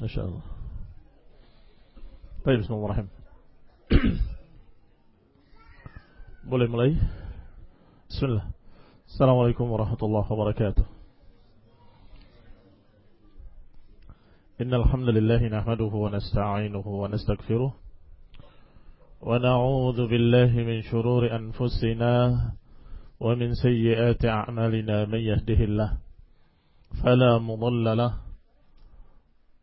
ما شاء الله Baik, bismillahirrahmanirrahim. Boleh mulai? Bismillah. Assalamualaikum warahmatullahi wabarakatuh. Innal hamdalillah nahmaduhu wa nasta'inuhu wa nastaghfiruh. Wa na'udzu billahi min shururi anfusina wa min sayyiati a'malina may yahdihillah fala mudilla lahu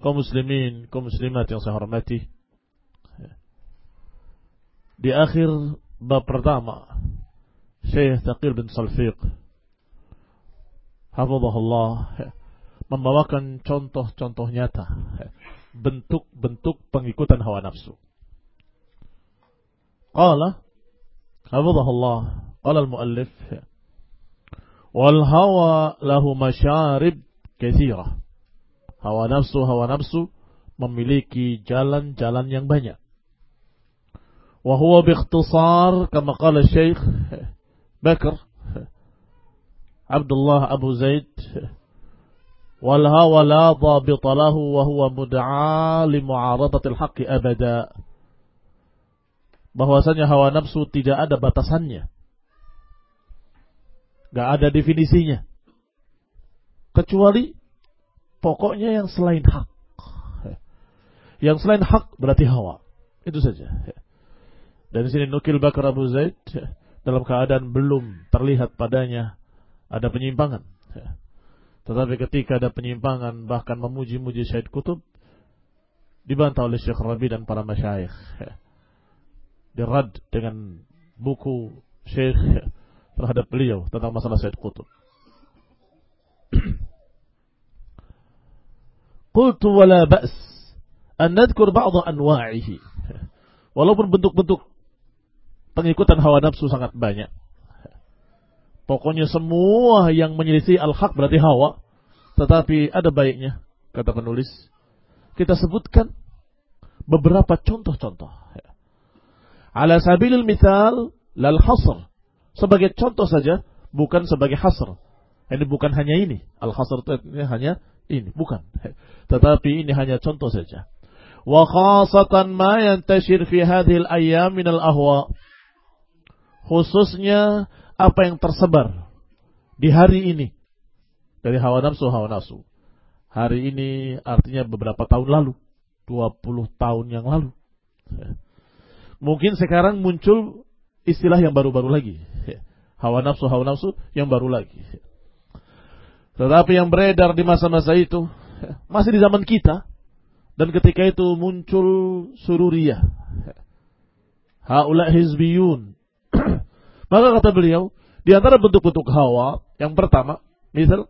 Kaum muslimin, kaum muslimat yang saya hormati. Di akhir bab pertama, Syekh Taqir bin Salfiq Hafizahullah membawakan contoh-contoh nyata bentuk-bentuk pengikutan hawa nafsu. Qala Hafizahullah qala al-muallif wal hawa lahu masharib katsirah Hawa nafsu, hawa nafsu memiliki jalan-jalan yang banyak. Wahuwa biikhtisar kama qala Syekh Bakr Abdullah Abu Zaid wal hawa la dhabita lahu wa huwa mud'a li mu'aradati al-haqqi abada. Bahwasanya hawa nafsu tidak ada batasannya. Gak ada definisinya. Kecuali pokoknya yang selain hak. Yang selain hak berarti hawa. Itu saja. Dan di sini nukil Bakar Abu Zaid dalam keadaan belum terlihat padanya ada penyimpangan. Tetapi ketika ada penyimpangan bahkan memuji-muji Syed Kutub dibantah oleh Syekh Rabi dan para masyayikh. Dirad dengan buku Syekh terhadap beliau tentang masalah Syed Kutub. Qultu wala ba's an nadhkur ba'd anwa'ihi. Walaupun bentuk-bentuk pengikutan hawa nafsu sangat banyak. Pokoknya semua yang menyelisih al-haq berarti hawa. Tetapi ada baiknya, kata penulis. Kita sebutkan beberapa contoh-contoh. Ala sabilil misal lal hasr. Sebagai contoh saja, bukan sebagai hasr. Ini bukan hanya ini. Al-hasr itu hanya ini, bukan. Tetapi ini hanya contoh saja. Wa khasatan ma yantashir fi hadhil ayyam min al-ahwa. Khususnya apa yang tersebar di hari ini dari hawa nafsu hawa nafsu. Hari ini artinya beberapa tahun lalu, 20 tahun yang lalu. Mungkin sekarang muncul istilah yang baru-baru lagi. Hawa nafsu hawa nafsu yang baru lagi. Tetapi yang beredar di masa-masa itu masih di zaman kita dan ketika itu muncul sururiyah. Haula hizbiyun. Maka kata beliau, Di antara bentuk-bentuk hawa, yang pertama, misal,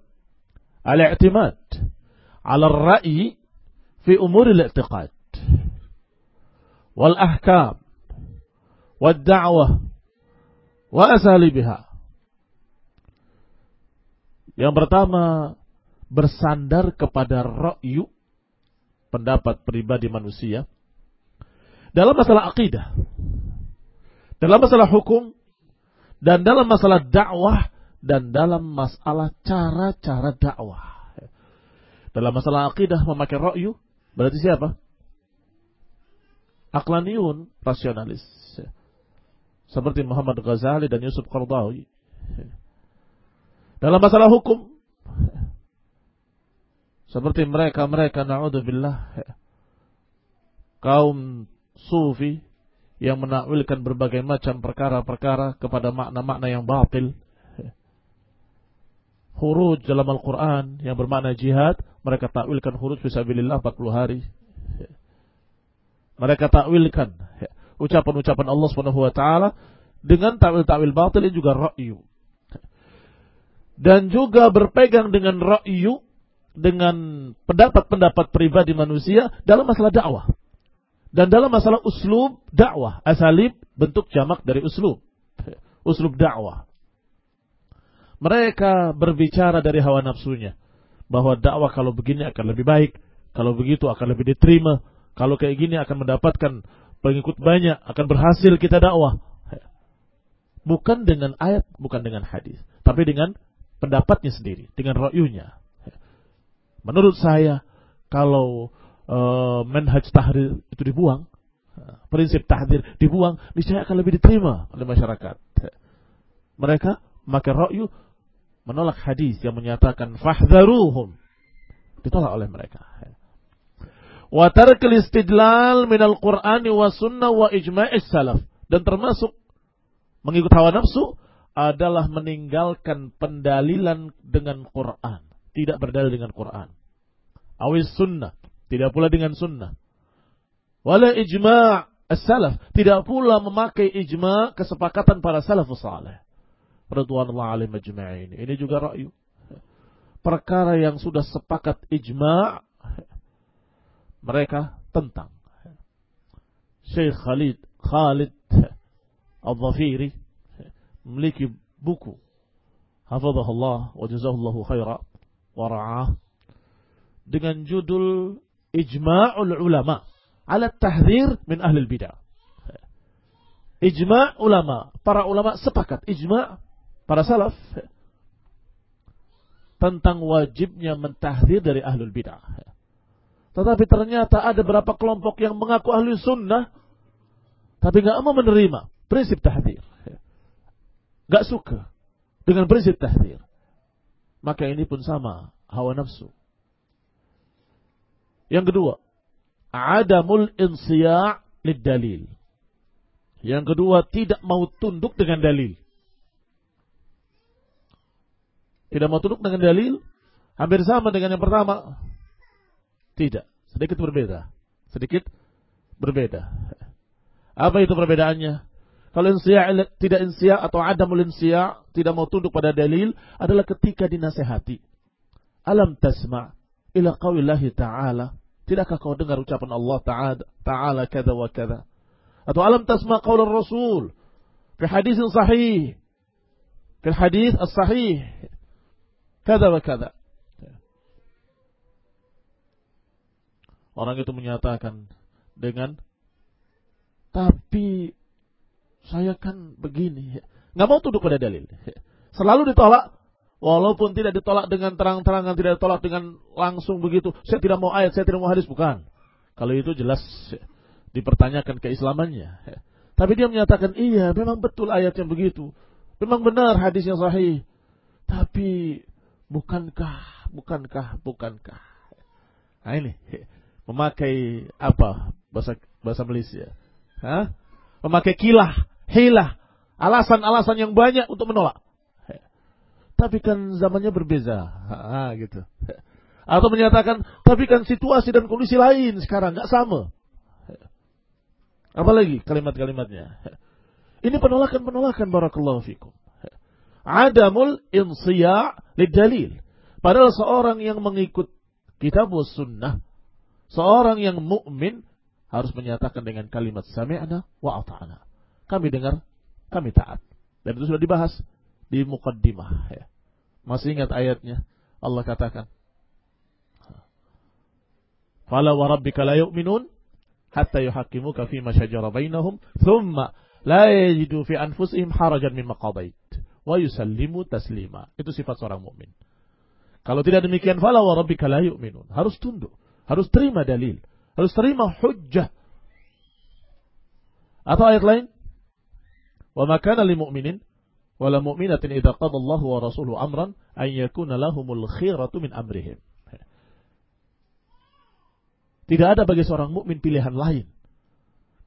al-i'timad ala ra'i fi umur al-i'tiqad wal ahkam wal da'wah wa asalibiha. Yang pertama, bersandar kepada ra'yu pendapat pribadi manusia dalam masalah akidah, dalam masalah hukum, dan dalam masalah dakwah dan dalam masalah cara-cara dakwah. Dalam masalah akidah memakai ra'yu berarti siapa? Aklaniun, rasionalis. Seperti Muhammad Ghazali dan Yusuf Qardawi. Dalam masalah hukum seperti mereka-mereka naudzubillah kaum sufi yang menakwilkan berbagai macam perkara-perkara kepada makna-makna yang batil. Huruj dalam Al-Quran yang bermakna jihad, mereka takwilkan huruj fisabilillah 40 hari. Mereka takwilkan ucapan-ucapan Allah taala dengan takwil-takwil batil ini juga ra'yu. Dan juga berpegang dengan ra'yu dengan pendapat-pendapat pribadi manusia dalam masalah dakwah. Dan dalam masalah uslub dakwah, asalib bentuk jamak dari uslub. Uslub dakwah. Mereka berbicara dari hawa nafsunya. Bahwa dakwah kalau begini akan lebih baik. Kalau begitu akan lebih diterima. Kalau kayak gini akan mendapatkan pengikut banyak. Akan berhasil kita dakwah. Bukan dengan ayat, bukan dengan hadis. Tapi dengan pendapatnya sendiri. Dengan ro'yunya. Menurut saya, kalau uh, manhaj tahrir itu dibuang, prinsip tahdir dibuang, niscaya akan lebih diterima oleh masyarakat. Mereka maka ra'yu menolak hadis yang menyatakan fahdharuhum. Ditolak oleh mereka. Wa tarkil istidlal minal Qur'ani wa sunnah wa ijma'is salaf. Dan termasuk mengikut hawa nafsu adalah meninggalkan pendalilan dengan Quran tidak berdalil dengan Quran. Awis sunnah, tidak pula dengan sunnah. Wala ijma' as-salaf, tidak pula memakai ijma' kesepakatan para salafus salih. Radwanullah alaih majma'in. Ini juga ra'yu. Perkara yang sudah sepakat ijma' mereka tentang. Syekh Khalid Khalid Al-Zafiri memiliki buku hafizahullah wa jazahullahu khaira wara'ah dengan judul Ijma'ul Ulama ala tahdzir min ahli bidah. Ijma' ulama, para ulama sepakat ijma' para salaf tentang wajibnya mentahdir dari ahlul bidah. Tetapi ternyata ada beberapa kelompok yang mengaku ahli sunnah tapi nggak mau menerima prinsip tahdir. Nggak suka dengan prinsip tahdir maka ini pun sama hawa nafsu. Yang kedua, adamul insiya' lid dalil. Yang kedua, tidak mau tunduk dengan dalil. Tidak mau tunduk dengan dalil, hampir sama dengan yang pertama. Tidak, sedikit berbeda. Sedikit berbeda. Apa itu perbedaannya? Kalau insya tidak insya atau ada insya, tidak mau tunduk pada dalil adalah ketika dinasehati. Alam tasma' ila qawillahi ta'ala. Tidakkah kau dengar ucapan Allah Ta'ala ta'ala kada wa kada? Atau alam tasma' qaul Rasul fi hadis sahih. Fi hadis as-sahih. Kada wa kada. Orang itu menyatakan dengan tapi saya kan begini. Nggak mau tunduk pada dalil. Selalu ditolak. Walaupun tidak ditolak dengan terang-terangan, tidak ditolak dengan langsung begitu. Saya tidak mau ayat, saya tidak mau hadis. Bukan. Kalau itu jelas dipertanyakan keislamannya. Tapi dia menyatakan, iya memang betul ayat yang begitu. Memang benar hadis yang sahih. Tapi bukankah, bukankah, bukankah. Nah ini, memakai apa bahasa bahasa Malaysia? Hah? Memakai kilah hilah, alasan-alasan yang banyak untuk menolak. Tapi kan zamannya berbeza, ha, gitu. Atau menyatakan, tapi kan situasi dan kondisi lain sekarang nggak sama. Apalagi kalimat-kalimatnya. Ini penolakan-penolakan barakallahu fikum. adamul insiya' dalil. Padahal seorang yang mengikut kitab sunnah, seorang yang mukmin harus menyatakan dengan kalimat sami'na wa ata'na. Kami dengar, kami taat. Dan itu sudah dibahas di mukaddimah. Ya. Masih ingat ayatnya? Allah katakan, Fala wa rabbika la yu'minun hatta yuhaqqimuka fi ma shajara bainahum thumma la yajidu fi anfusihim harajan mimma qadait wa yusallimu taslima. Itu sifat seorang mukmin. Kalau tidak demikian fala wa rabbika la yu'minun. Harus tunduk, harus terima dalil, harus terima hujjah. Atau ayat lain? Wa ma kana lil mu'minin wala mu'minatin idza qada Allahu wa rasuluhu amran an yakuna lahumul khiratu min amrihim. Tidak ada bagi seorang mukmin pilihan lain.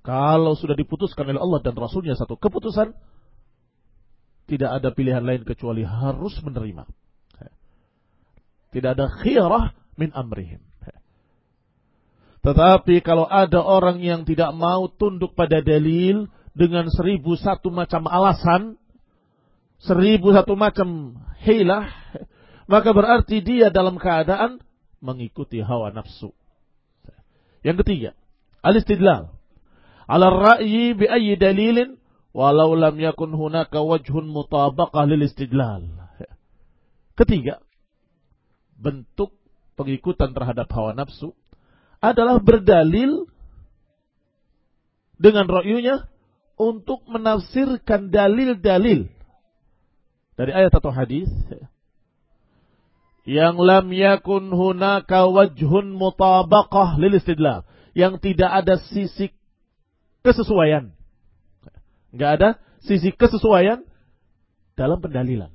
Kalau sudah diputuskan oleh Allah dan Rasulnya satu keputusan, tidak ada pilihan lain kecuali harus menerima. Tidak ada khirah min amrihim. Tetapi kalau ada orang yang tidak mau tunduk pada dalil dengan seribu satu macam alasan, seribu satu macam hilah, maka berarti dia dalam keadaan mengikuti hawa nafsu. Yang ketiga, al-istidlal. Ala ra'yi bi ayyi dalilin walau lam yakun hunaka wajhun mutabaqah lil istidlal. Ketiga, bentuk pengikutan terhadap hawa nafsu adalah berdalil dengan ra'yunya untuk menafsirkan dalil-dalil dari ayat atau hadis yang lam yakun hunaka wajhun mutabaqah lil istidlal yang tidak ada sisi kesesuaian. Enggak ada sisi kesesuaian dalam pendalilan.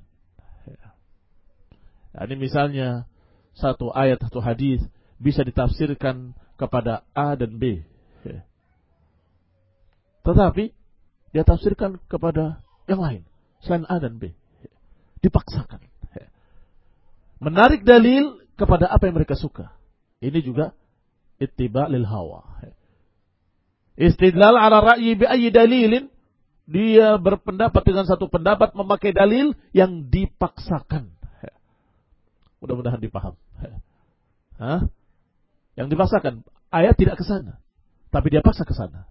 Nah, ini misalnya satu ayat atau hadis bisa ditafsirkan kepada A dan B. Tetapi dia tafsirkan kepada yang lain selain A dan B dipaksakan menarik dalil kepada apa yang mereka suka. Ini juga ittiba lil hawa. Istidlal ala ra'yi bi ayyi dalilin dia berpendapat dengan satu pendapat memakai dalil yang dipaksakan. Mudah-mudahan dipaham. Hah? Yang dipaksakan ayat tidak ke sana, tapi dia paksa ke sana.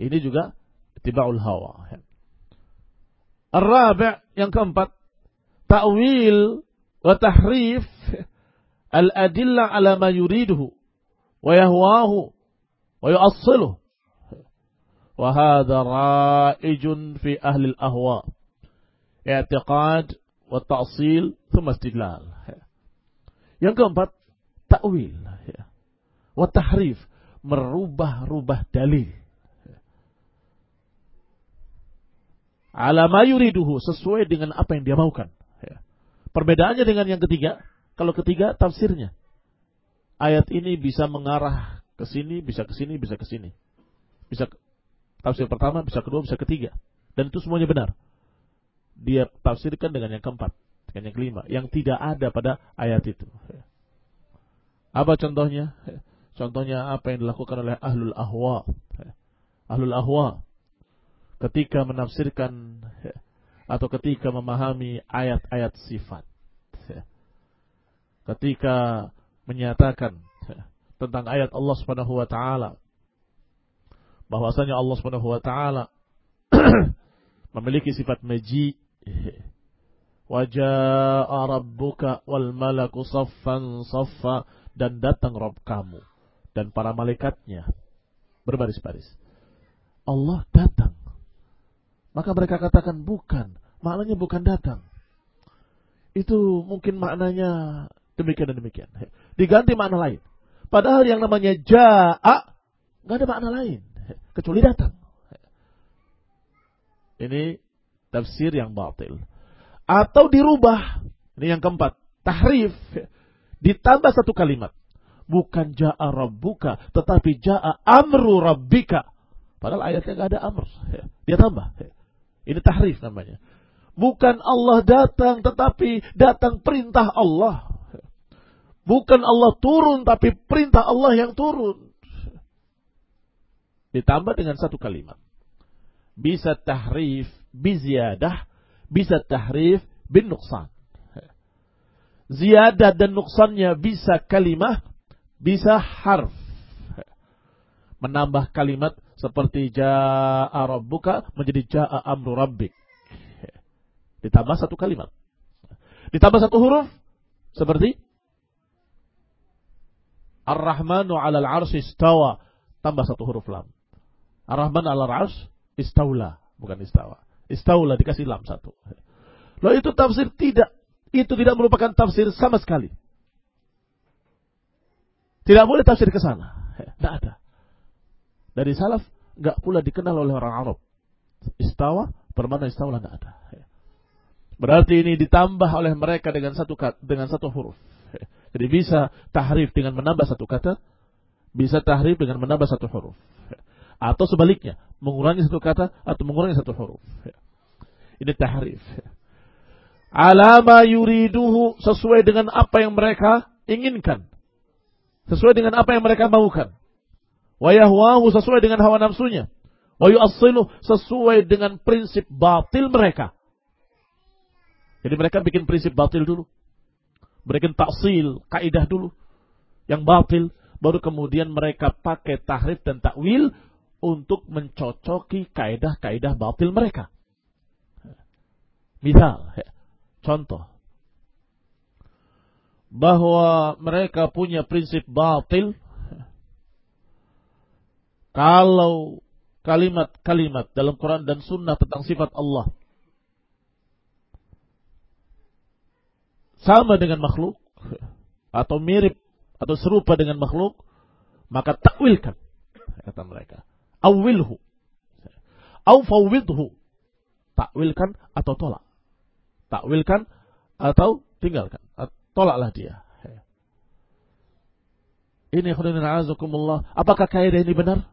Ini juga tibaul hawa. Ar-rabi' yang keempat, ta'wil وتحريف الأدلة على ما يريده ويهواه ويؤصله وهذا رائج في أهل الأهواء اعتقاد والتأصيل ثم استدلال yang keempat takwil wa tahrif merubah-rubah dalil ala ma yuriduhu sesuai dengan apa yang dia maukan Perbedaannya dengan yang ketiga, kalau ketiga tafsirnya. Ayat ini bisa mengarah ke sini, bisa ke sini, bisa ke sini. Bisa tafsir pertama, bisa kedua, bisa ketiga. Dan itu semuanya benar. Dia tafsirkan dengan yang keempat, dengan yang kelima, yang tidak ada pada ayat itu. Apa contohnya? Contohnya apa yang dilakukan oleh ahlul ahwa. Ahlul ahwa ketika menafsirkan atau ketika memahami ayat-ayat sifat. Ketika menyatakan tentang ayat Allah Subhanahu wa taala. Bahwasanya Allah Subhanahu wa taala memiliki sifat maji wajaa rabbuka wal malaku saffan saffa. Dan datang Rob kamu dan para malaikatnya. Berbaris-baris. Allah datang maka mereka katakan bukan. Maknanya bukan datang. Itu mungkin maknanya demikian dan demikian. Diganti makna lain. Padahal yang namanya ja'a nggak ada makna lain kecuali datang. Ini tafsir yang batil. Atau dirubah. Ini yang keempat. Tahrif. Ditambah satu kalimat. Bukan ja'a rabbuka. Tetapi ja'a amru rabbika. Padahal ayatnya nggak ada amr. Dia tambah. Ini tahrif namanya. Bukan Allah datang, tetapi datang perintah Allah. Bukan Allah turun, tapi perintah Allah yang turun. Ditambah dengan satu kalimat. Bisa tahrif biziyadah, bisa tahrif bin nuksan. Ziyadah dan nuksannya bisa kalimah, bisa harf. Menambah kalimat seperti ja'a rabbuka menjadi ja'a amru rabbik. Ditambah satu kalimat. Ditambah satu huruf seperti Ar-Rahmanu 'alal 'arsy istawa tambah satu huruf lam. Ar-Rahman 'alal 'arsy istaula, bukan istawa. Istaula dikasih lam satu. Loh itu tafsir tidak itu tidak merupakan tafsir sama sekali. Tidak boleh tafsir ke sana. Tidak ada. Dari salaf nggak pula dikenal oleh orang Arab. Istawa bermana istawa tidak ada. Berarti ini ditambah oleh mereka dengan satu dengan satu huruf. Jadi bisa tahrif dengan menambah satu kata, bisa tahrif dengan menambah satu huruf. Atau sebaliknya, mengurangi satu kata atau mengurangi satu huruf. Ini tahrif alama yuriduhu sesuai dengan apa yang mereka inginkan. Sesuai dengan apa yang mereka maukan. Wa yahwahu sesuai dengan hawa nafsunya. Wa yu'assilu sesuai dengan prinsip batil mereka. Jadi mereka bikin prinsip batil dulu. Bikin taksil, kaidah dulu. Yang batil. Baru kemudian mereka pakai tahrif dan takwil untuk mencocoki kaidah-kaidah batil mereka. Misal, Contoh. Bahwa mereka punya prinsip batil. Kalau kalimat-kalimat dalam Quran dan Sunnah tentang sifat Allah. Sama dengan makhluk. Atau mirip. Atau serupa dengan makhluk. Maka takwilkan. Kata mereka. Awilhu. Awfawidhu. Takwilkan atau tolak takwilkan atau tinggalkan. Tolaklah dia. Ini khudinina azakumullah. Apakah kaidah ini benar?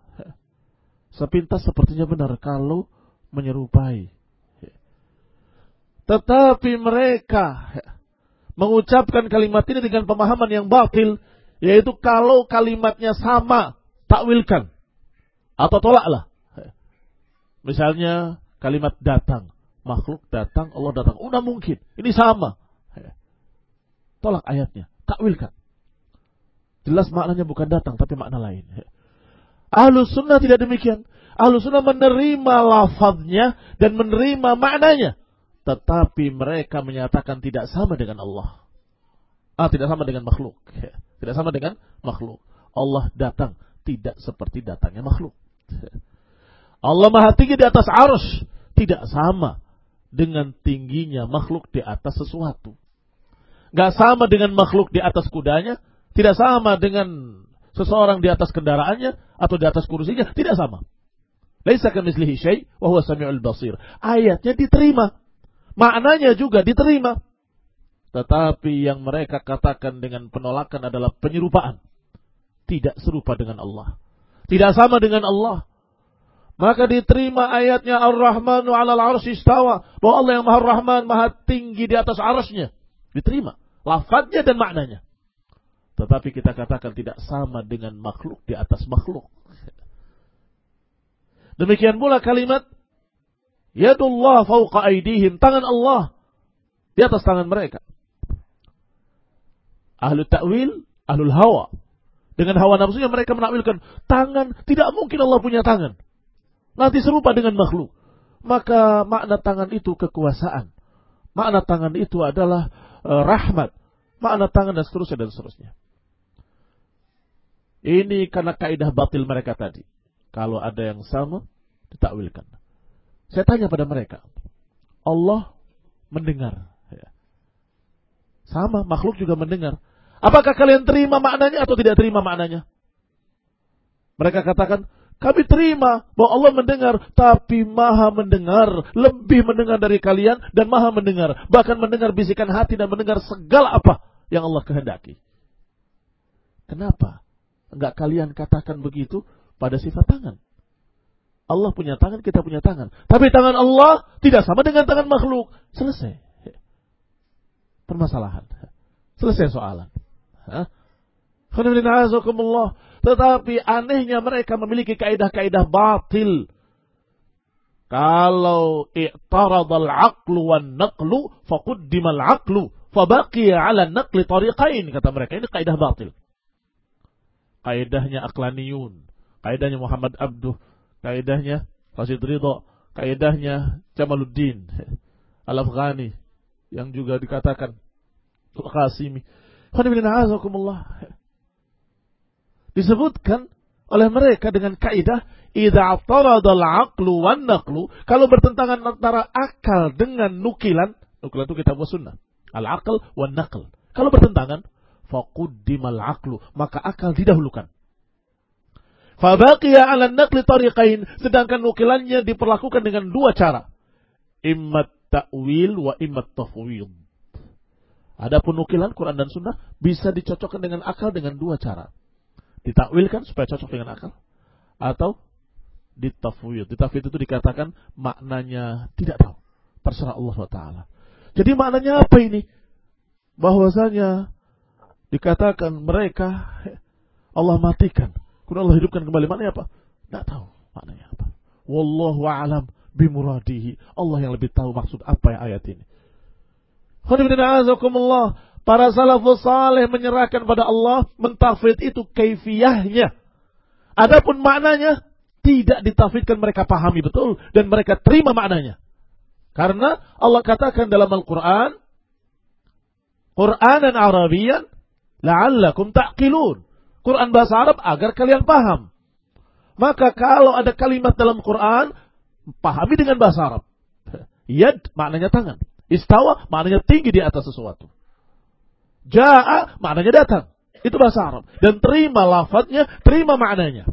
Sepintas sepertinya benar kalau menyerupai. Tetapi mereka mengucapkan kalimat ini dengan pemahaman yang batil. Yaitu kalau kalimatnya sama, takwilkan. Atau tolaklah. Misalnya kalimat datang makhluk datang, Allah datang. Udah mungkin. Ini sama. Tolak ayatnya. Takwilkan. Jelas maknanya bukan datang, tapi makna lain. Ahlus sunnah tidak demikian. Ahlus sunnah menerima lafaznya dan menerima maknanya. Tetapi mereka menyatakan tidak sama dengan Allah. Ah, tidak sama dengan makhluk. Tidak sama dengan makhluk. Allah datang tidak seperti datangnya makhluk. Allah maha tinggi di atas arus. Tidak sama dengan tingginya makhluk di atas sesuatu. Gak sama dengan makhluk di atas kudanya, tidak sama dengan seseorang di atas kendaraannya atau di atas kursinya, tidak sama. Laisa kamitslihi syai' wa huwa samiul basir. Ayatnya diterima. Maknanya juga diterima. Tetapi yang mereka katakan dengan penolakan adalah penyerupaan. Tidak serupa dengan Allah. Tidak sama dengan Allah maka diterima ayatnya Ar-Rahmanu 'alal 'arsy istawa, bahwa Allah yang Maha Rahman, Maha tinggi di atas arasnya. Diterima lafadznya dan maknanya. Tetapi kita katakan tidak sama dengan makhluk di atas makhluk. Demikian pula kalimat Yadullah fauqa aidihim, tangan Allah di atas tangan mereka. Ahlu ta'wil, ahlul hawa. Dengan hawa nafsunya mereka menakwilkan tangan, tidak mungkin Allah punya tangan. Nanti serupa dengan makhluk. Maka makna tangan itu kekuasaan. Makna tangan itu adalah e, rahmat. Makna tangan dan seterusnya dan seterusnya. Ini karena kaidah batil mereka tadi. Kalau ada yang sama, ditakwilkan. Saya tanya pada mereka. Allah mendengar. Ya. Sama, makhluk juga mendengar. Apakah kalian terima maknanya atau tidak terima maknanya? Mereka katakan, kami terima bahwa Allah mendengar, tapi maha mendengar, lebih mendengar dari kalian dan maha mendengar. Bahkan mendengar bisikan hati dan mendengar segala apa yang Allah kehendaki. Kenapa? Enggak kalian katakan begitu pada sifat tangan. Allah punya tangan, kita punya tangan. Tapi tangan Allah tidak sama dengan tangan makhluk. Selesai. Permasalahan. Selesai soalan. Hah? Tetapi anehnya mereka memiliki kaidah-kaidah batil. Kalau i'taradal aqlu wan naqlu faquddimal aqlu fabaqiya 'ala naqli tariqain kata mereka. Ini kaidah batil. Kaidahnya Aqlaniyun, kaidahnya Muhammad Abduh, kaidahnya Rasid Ridha, kaidahnya Jamaluddin Al-Afghani. Yang juga dikatakan Al-Qasimi. Disebutkan oleh mereka dengan kaidah aqlu kalau bertentangan antara akal dengan nukilan nukilan itu kita buat sunnah. Al aql wan naql. Kalau bertentangan faquddimal aqlu maka akal didahulukan fabaqiya 'ala naqli tariqain sedangkan nukilannya diperlakukan dengan dua cara imma ta'wil wa imma tafwid Adapun nukilan Quran dan Sunnah bisa dicocokkan dengan akal dengan dua cara ditakwilkan supaya cocok dengan akal atau ditafwid. Ditafwid itu dikatakan maknanya tidak tahu. Terserah Allah SWT. Jadi maknanya apa ini? Bahwasanya dikatakan mereka Allah matikan. Kemudian Allah hidupkan kembali. Maknanya apa? Tidak tahu maknanya apa. Wallahu a'lam bimuradihi. Allah yang lebih tahu maksud apa yang ayat ini. Para salafus saleh menyerahkan pada Allah, mentafid itu kaifiyahnya. Adapun maknanya tidak ditafidkan mereka pahami betul dan mereka terima maknanya. Karena Allah katakan dalam Al-Qur'an Qur'anan Arabian la'allakum ta'qilun. Quran bahasa Arab agar kalian paham. Maka kalau ada kalimat dalam Quran, pahami dengan bahasa Arab. Yad maknanya tangan. Istawa maknanya tinggi di atas sesuatu. Ja'a maknanya datang. Itu bahasa Arab. Dan terima lafadznya, terima maknanya.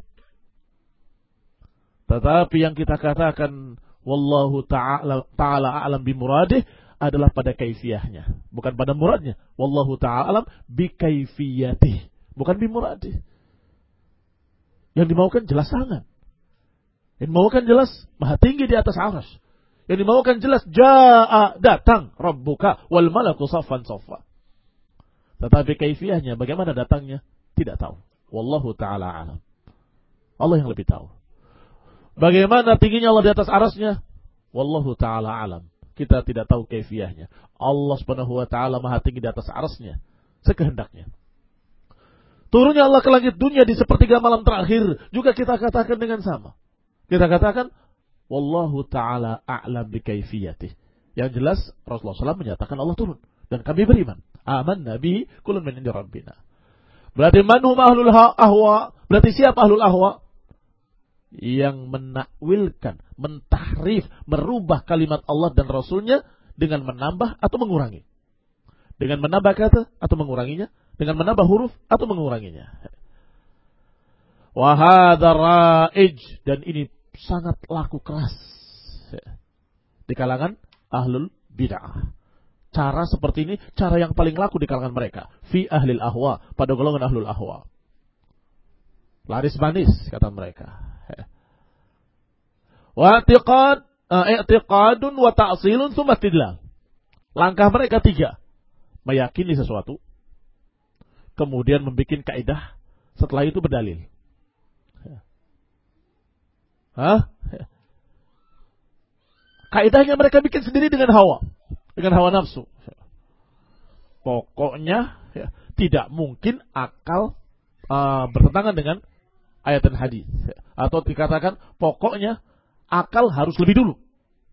Tetapi yang kita katakan wallahu ta'ala ta'ala a'lam bimuradih adalah pada kaifiyahnya, bukan pada muradnya. Wallahu ta'ala alam bi kaifiyatih, bukan bimuradih. Yang dimaukan jelas sangat. Yang dimaukan jelas maha tinggi di atas aras. Yang dimaukan jelas ja'a datang rabbuka wal malaku saffan saffa. Tetapi kaifiyahnya bagaimana datangnya tidak tahu. Wallahu taala alam. Allah yang lebih tahu. Bagaimana tingginya Allah di atas arasnya? Wallahu taala alam. Kita tidak tahu kaifiyahnya. Allah Subhanahu wa taala Maha tinggi di atas arasnya sekehendaknya. Turunnya Allah ke langit dunia di sepertiga malam terakhir juga kita katakan dengan sama. Kita katakan wallahu taala a'lam bi kaifiyatih. Yang jelas Rasulullah SAW menyatakan Allah turun dan kami beriman. Aman Nabi kulun min rabbina. Berarti manhum ahlul ahwa. Berarti siapa ahlul ahwa? Yang menakwilkan, mentahrif, merubah kalimat Allah dan Rasulnya dengan menambah atau mengurangi. Dengan menambah kata atau menguranginya. Dengan menambah huruf atau menguranginya. Wahada ra'ij. Dan ini sangat laku keras. Di kalangan ahlul bid'ah cara seperti ini cara yang paling laku di kalangan mereka. Fi ahlil ahwa, pada golongan ahlul ahwa. Laris manis kata mereka. Wa i'tiqad uh, i'tiqadun wa ta'silun tsumma istidlal. Langkah mereka tiga. Meyakini sesuatu, kemudian membuat kaidah, setelah itu berdalil. Hah? Kaidahnya mereka bikin sendiri dengan hawa dengan hawa nafsu. Pokoknya ya, tidak mungkin akal uh, bertentangan dengan ayat dan hadis. Atau dikatakan pokoknya akal harus lebih dulu.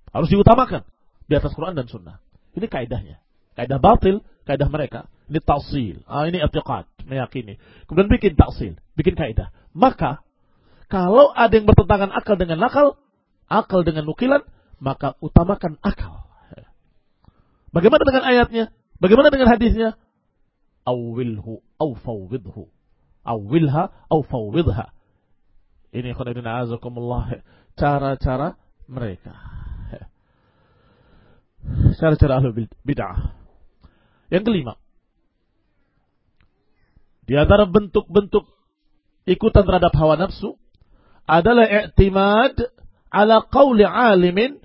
Harus diutamakan di atas Quran dan Sunnah. Ini kaidahnya. Kaidah batil, kaidah mereka. Ini tafsil. Ah, ini atiqad, meyakini. Kemudian bikin tafsil, bikin kaidah. Maka, kalau ada yang bertentangan akal dengan nakal, akal dengan nukilan, maka utamakan akal. Bagaimana dengan ayatnya? Bagaimana dengan hadisnya? Awilhu aw fawwidhu. Awilha aw fawwidha. Ini khonidina azakumullah. Cara-cara mereka. Cara-cara ahlu bid'ah. Yang kelima. Di antara bentuk-bentuk ikutan terhadap hawa nafsu adalah i'timad ala qawli alimin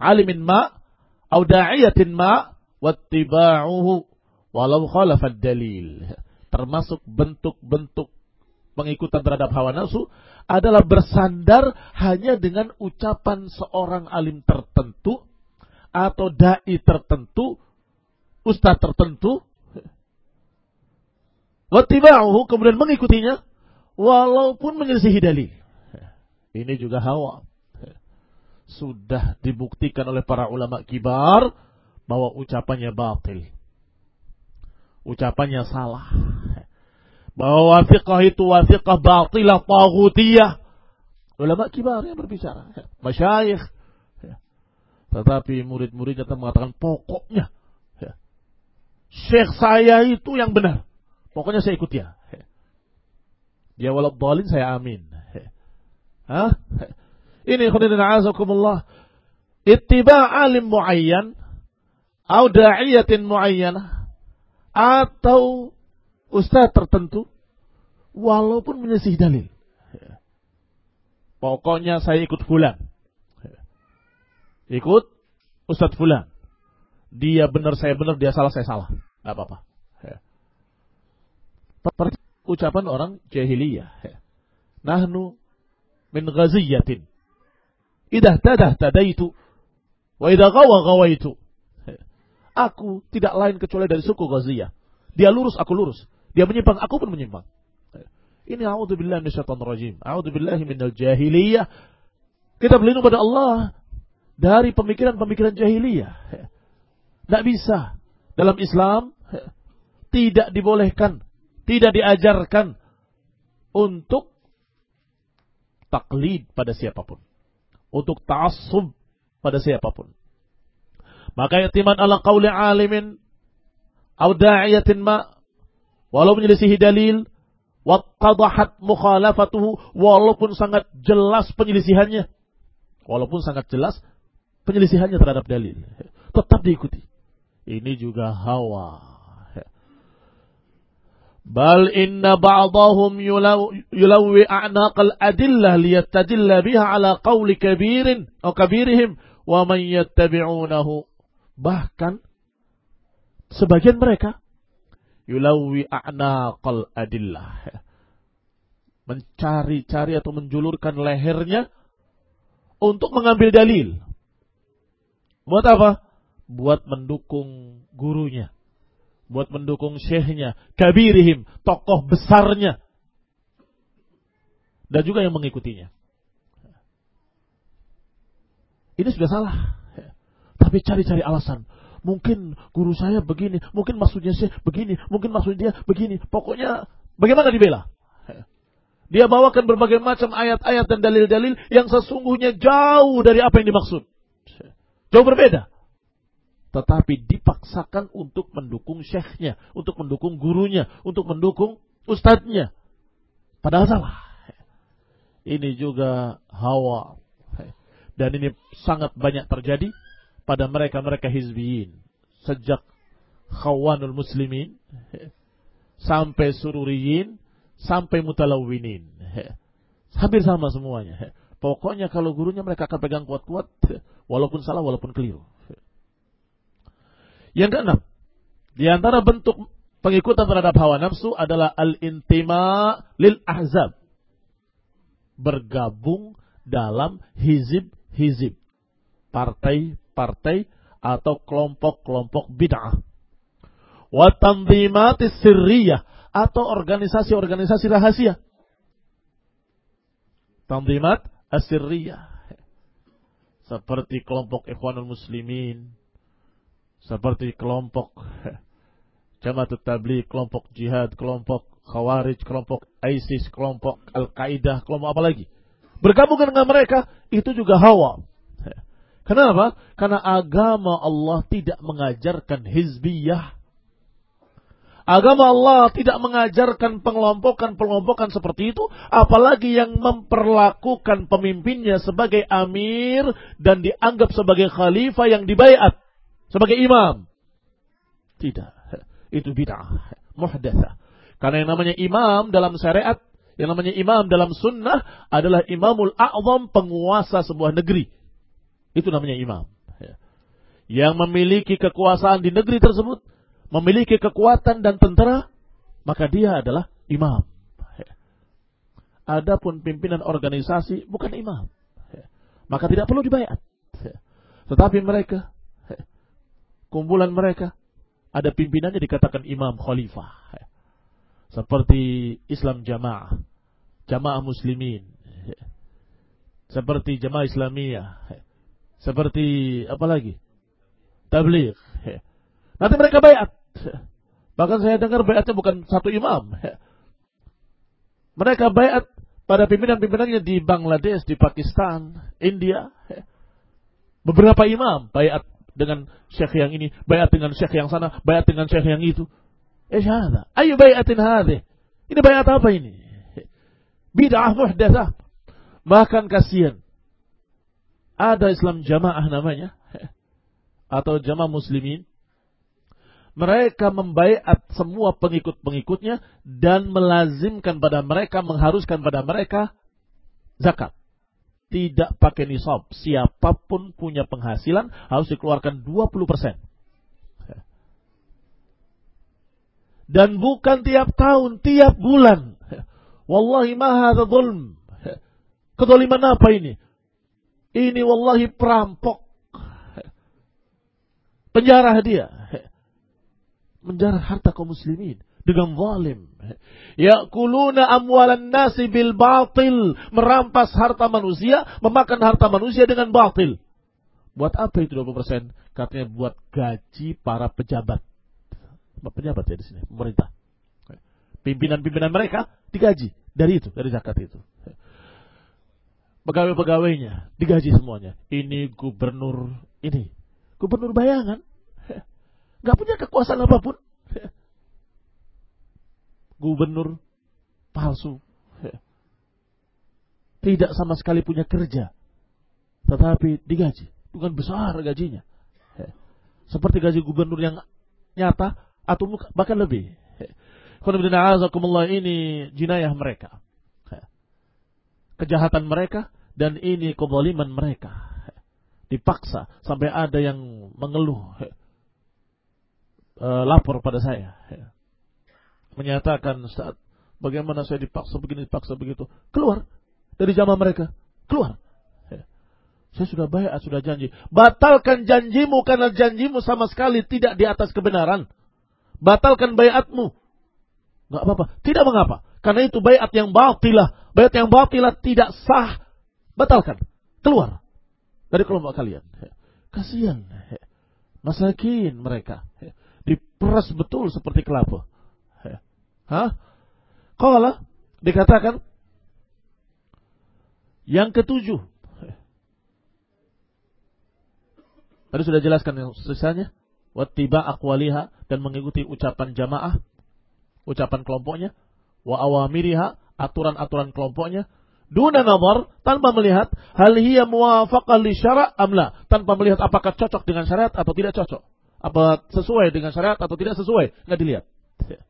alimin ma au da'iyatin ma wattiba'uhu walau khalafad dalil. Termasuk bentuk-bentuk pengikutan terhadap hawa nafsu adalah bersandar hanya dengan ucapan seorang alim tertentu atau dai tertentu, ustaz tertentu, wattiba'uhu kemudian mengikutinya walaupun menyelisihi dalil. Ini juga hawa. Sudah dibuktikan oleh para ulama kibar bahwa ucapannya batil. Ucapannya salah bahwa wafiqah itu wafiqah batilah taghutiyah. Ulama kibar yang berbicara, masyayikh. Tetapi murid-muridnya tetap mengatakan pokoknya Syekh saya itu yang benar. Pokoknya saya ikut dia. Dia walau dalin saya amin. Hah? Ini khudina azakumullah. Ittiba alim muayyan. Atau da'iyatin muayyanah. Atau ustaz tertentu walaupun menyisih dalil. Pokoknya saya ikut fulan. Ikut Ustadz fulan. Dia benar, saya benar, dia salah, saya salah. Gak apa-apa. Ucapan orang jahiliyah. Nahnu min ghaziyatin. Idah tadah tadaitu. Wa idah gawa gawaitu. Aku tidak lain kecuali dari suku Ghaziyah. Dia lurus, aku lurus. Dia menyimpang, aku pun menyimpang. Ini a'udzubillah minasyaitonir rajim. A'udzubillah minal jahiliyah. Kita berlindung pada Allah dari pemikiran-pemikiran jahiliyah. Tidak bisa. Dalam Islam tidak dibolehkan, tidak diajarkan untuk taklid pada siapa pun. Untuk ta'assub pada siapa pun. Maka yatiman ala qawli alimin au da'iyatin ma walau menyelisihi dalil wattadahat mukhalafatuhu walaupun sangat jelas penyelisihannya. Walaupun sangat jelas penyelisihannya terhadap dalil. Tetap diikuti. Ini juga hawa. Bal inna ba'dahum yulawi a'naqal adillah liyastadilla biha ala qawli kabirin atau kabirihim wa man yattabi'unahu. Bahkan sebagian mereka yulawi a'naqal adillah. Mencari-cari atau menjulurkan lehernya untuk mengambil dalil. Buat apa? Buat mendukung gurunya. Buat mendukung syekhnya. Kabirihim. Tokoh besarnya. Dan juga yang mengikutinya. Ini sudah salah. Tapi cari-cari alasan mungkin guru saya begini, mungkin maksudnya saya begini, mungkin maksudnya dia begini. Pokoknya bagaimana dibela? Dia bawakan berbagai macam ayat-ayat dan dalil-dalil yang sesungguhnya jauh dari apa yang dimaksud. Jauh berbeda. Tetapi dipaksakan untuk mendukung syekhnya, untuk mendukung gurunya, untuk mendukung ustadznya. Padahal salah. Ini juga hawa. Dan ini sangat banyak terjadi pada mereka-mereka hizbiyin. Sejak khawanul muslimin sampai sururiyin sampai mutalawinin hampir sama semuanya. Pokoknya kalau gurunya mereka akan pegang kuat-kuat walaupun salah walaupun keliru. Yang keenam di antara bentuk pengikutan terhadap hawa nafsu adalah al-intima lil ahzab. Bergabung dalam hizib-hizib partai partai atau kelompok-kelompok bid'ah. Wa tanzimatis sirriyah atau organisasi-organisasi rahasia. Tanzimat asirriyah. Seperti kelompok Ikhwanul Muslimin, seperti kelompok Jamaatut Tabligh, kelompok jihad, kelompok Khawarij, kelompok ISIS, kelompok Al-Qaeda, kelompok apa lagi. Bergabung dengan mereka itu juga hawa. Kenapa? Karena agama Allah tidak mengajarkan hizbiyah. Agama Allah tidak mengajarkan pengelompokan-pengelompokan seperti itu, apalagi yang memperlakukan pemimpinnya sebagai amir dan dianggap sebagai khalifah yang dibayat sebagai imam. Tidak, itu bid'ah, muhdatsah. Karena yang namanya imam dalam syariat, yang namanya imam dalam sunnah adalah imamul a'zam penguasa sebuah negeri itu namanya imam. Ya. Yang memiliki kekuasaan di negeri tersebut, memiliki kekuatan dan tentera, maka dia adalah imam. Ya. Adapun pimpinan organisasi bukan imam. Maka tidak perlu dibayar. Tetapi mereka, kumpulan mereka, ada pimpinannya dikatakan imam khalifah. Seperti Islam jamaah, jamaah muslimin. Seperti jamaah islamiyah. Seperti apa lagi? Tabligh. Nanti mereka bayat. Bahkan saya dengar bayatnya bukan satu imam. Mereka bayat pada pimpinan-pimpinannya di Bangladesh, di Pakistan, India. Beberapa imam bayat dengan syekh yang ini, bayat dengan syekh yang sana, bayat dengan syekh yang itu. Eh syahada. Ayo bayatin hadih. Ini bayat apa ini? Bid'ah muhdathah. Bahkan kasihan. Ada Islam jamaah namanya. Atau jamaah muslimin mereka membaiat semua pengikut-pengikutnya dan melazimkan pada mereka, mengharuskan pada mereka zakat. Tidak pakai nisab. Siapa pun punya penghasilan harus dikeluarkan 20%. Dan bukan tiap tahun, tiap bulan. Wallahi ma hadha dhulm. Kedoliman apa ini? Ini wallahi perampok. Penjara dia menjarah harta kaum muslimin dengan zalim. Yakuluna amwalan nasi bil batil, merampas harta manusia, memakan harta manusia dengan batil. Buat apa itu 20%? Katanya buat gaji para pejabat. Pejabat ya di sini, pemerintah. Pimpinan-pimpinan mereka digaji dari itu, dari zakat itu. Pegawai-pegawainya digaji semuanya. Ini gubernur ini, gubernur bayangan Gak punya kekuasaan apa pun. Gubernur palsu. Tidak sama sekali punya kerja. Tetapi digaji. Bukan besar gajinya. Seperti gaji gubernur yang nyata atau bahkan lebih. ini jinayah mereka. Kejahatan mereka dan ini kezaliman mereka. Dipaksa sampai ada yang mengeluh uh, lapor pada saya. Ya. Menyatakan saat bagaimana saya dipaksa begini, dipaksa begitu. Keluar dari jamaah mereka. Keluar. Ya. Saya sudah bayar, sudah janji. Batalkan janjimu karena janjimu sama sekali tidak di atas kebenaran. Batalkan bayatmu. Gak apa-apa. Tidak mengapa. Karena itu bayat yang batilah. Bayat yang batilah tidak sah. Batalkan. Keluar. Dari kelompok kalian. Kasihan. Masakin mereka diperas betul seperti kelapa. Hah? Kalau dikatakan yang ketujuh. Tadi sudah jelaskan yang sisanya. Wattiba akwaliha dan mengikuti ucapan jamaah, ucapan kelompoknya, wa awamiriha, aturan-aturan kelompoknya, duna nazar tanpa melihat hal hiya muwafaqah li syara' amla, tanpa melihat apakah cocok dengan syariat atau tidak cocok apa sesuai dengan syariat atau tidak sesuai, nggak dilihat.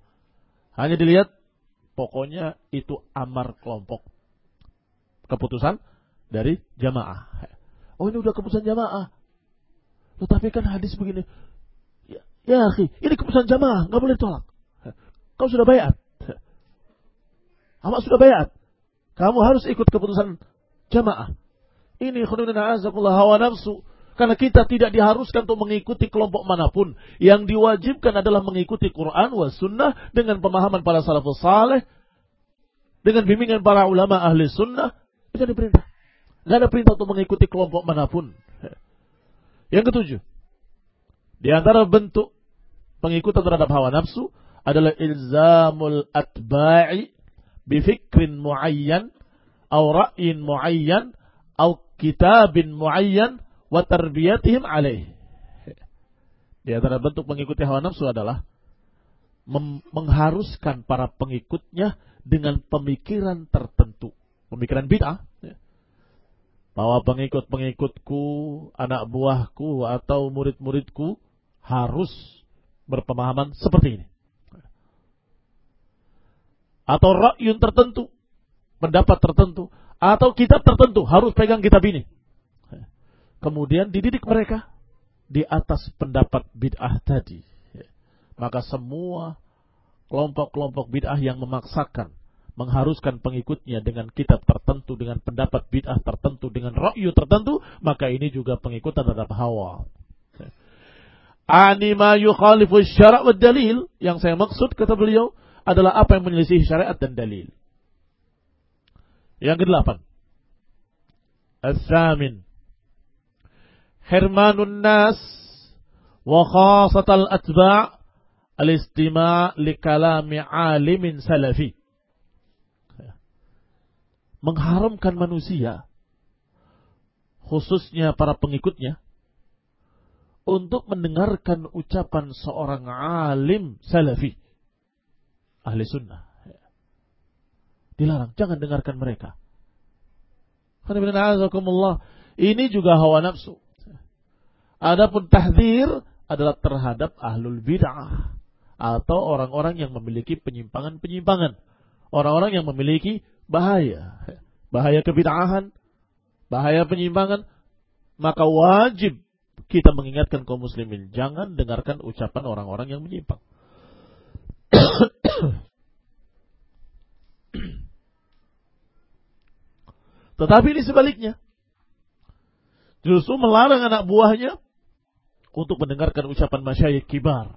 Hanya dilihat pokoknya itu amar kelompok. Keputusan dari jamaah. Oh ini udah keputusan jamaah. Tetapi kan hadis begini. Ya, ya ini keputusan jamaah, nggak boleh tolak. Kau sudah bayat. Awak sudah bayat. Kamu harus ikut keputusan jamaah. Ini khunudina hawa nafsu karena kita tidak diharuskan untuk mengikuti kelompok mana pun. Yang diwajibkan adalah mengikuti Quran wa sunnah dengan pemahaman para salafus saleh. Dengan bimbingan para ulama ahli sunnah. Itu diperintah. Tidak ada perintah untuk mengikuti kelompok mana pun. Yang ketujuh. Di antara bentuk pengikutan terhadap hawa nafsu adalah ilzamul atba'i bifikrin muayyan atau ra'yin muayyan atau kitabin muayyan wa tarbiyatihim alaih. Di antara bentuk mengikuti hawa nafsu adalah mengharuskan para pengikutnya dengan pemikiran tertentu. Pemikiran bid'ah. Ya. Bahwa pengikut-pengikutku, anak buahku, atau murid-muridku harus berpemahaman seperti ini. Atau rakyun tertentu, pendapat tertentu, atau kitab tertentu harus pegang kitab ini kemudian dididik mereka di atas pendapat bid'ah tadi. Maka semua kelompok-kelompok bid'ah yang memaksakan, mengharuskan pengikutnya dengan kitab tertentu, dengan pendapat bid'ah tertentu, dengan ra'yu tertentu, maka ini juga pengikutan terhadap hawa. Anima yukhalifu syara' dalil. Yang saya maksud, kata beliau, adalah apa yang menyelisih syariat dan dalil. Yang kedelapan. Al-thamin. Hirmanun nas wa khasatal atba' al-istima' li kalami alimin salafi mengharamkan manusia, khususnya para pengikutnya, untuk mendengarkan ucapan seorang alim salafi, ahli sunnah. Dilarang, jangan dengarkan mereka. Ini juga hawa nafsu. Adapun tahdir adalah terhadap ahlul bid'ah atau orang-orang yang memiliki penyimpangan-penyimpangan. Orang-orang yang memiliki bahaya. Bahaya kebid'ahan, bahaya penyimpangan, maka wajib kita mengingatkan kaum muslimin jangan dengarkan ucapan orang-orang yang menyimpang. Tetapi ini sebaliknya. Justru melarang anak buahnya untuk mendengarkan ucapan masyayikh kibar.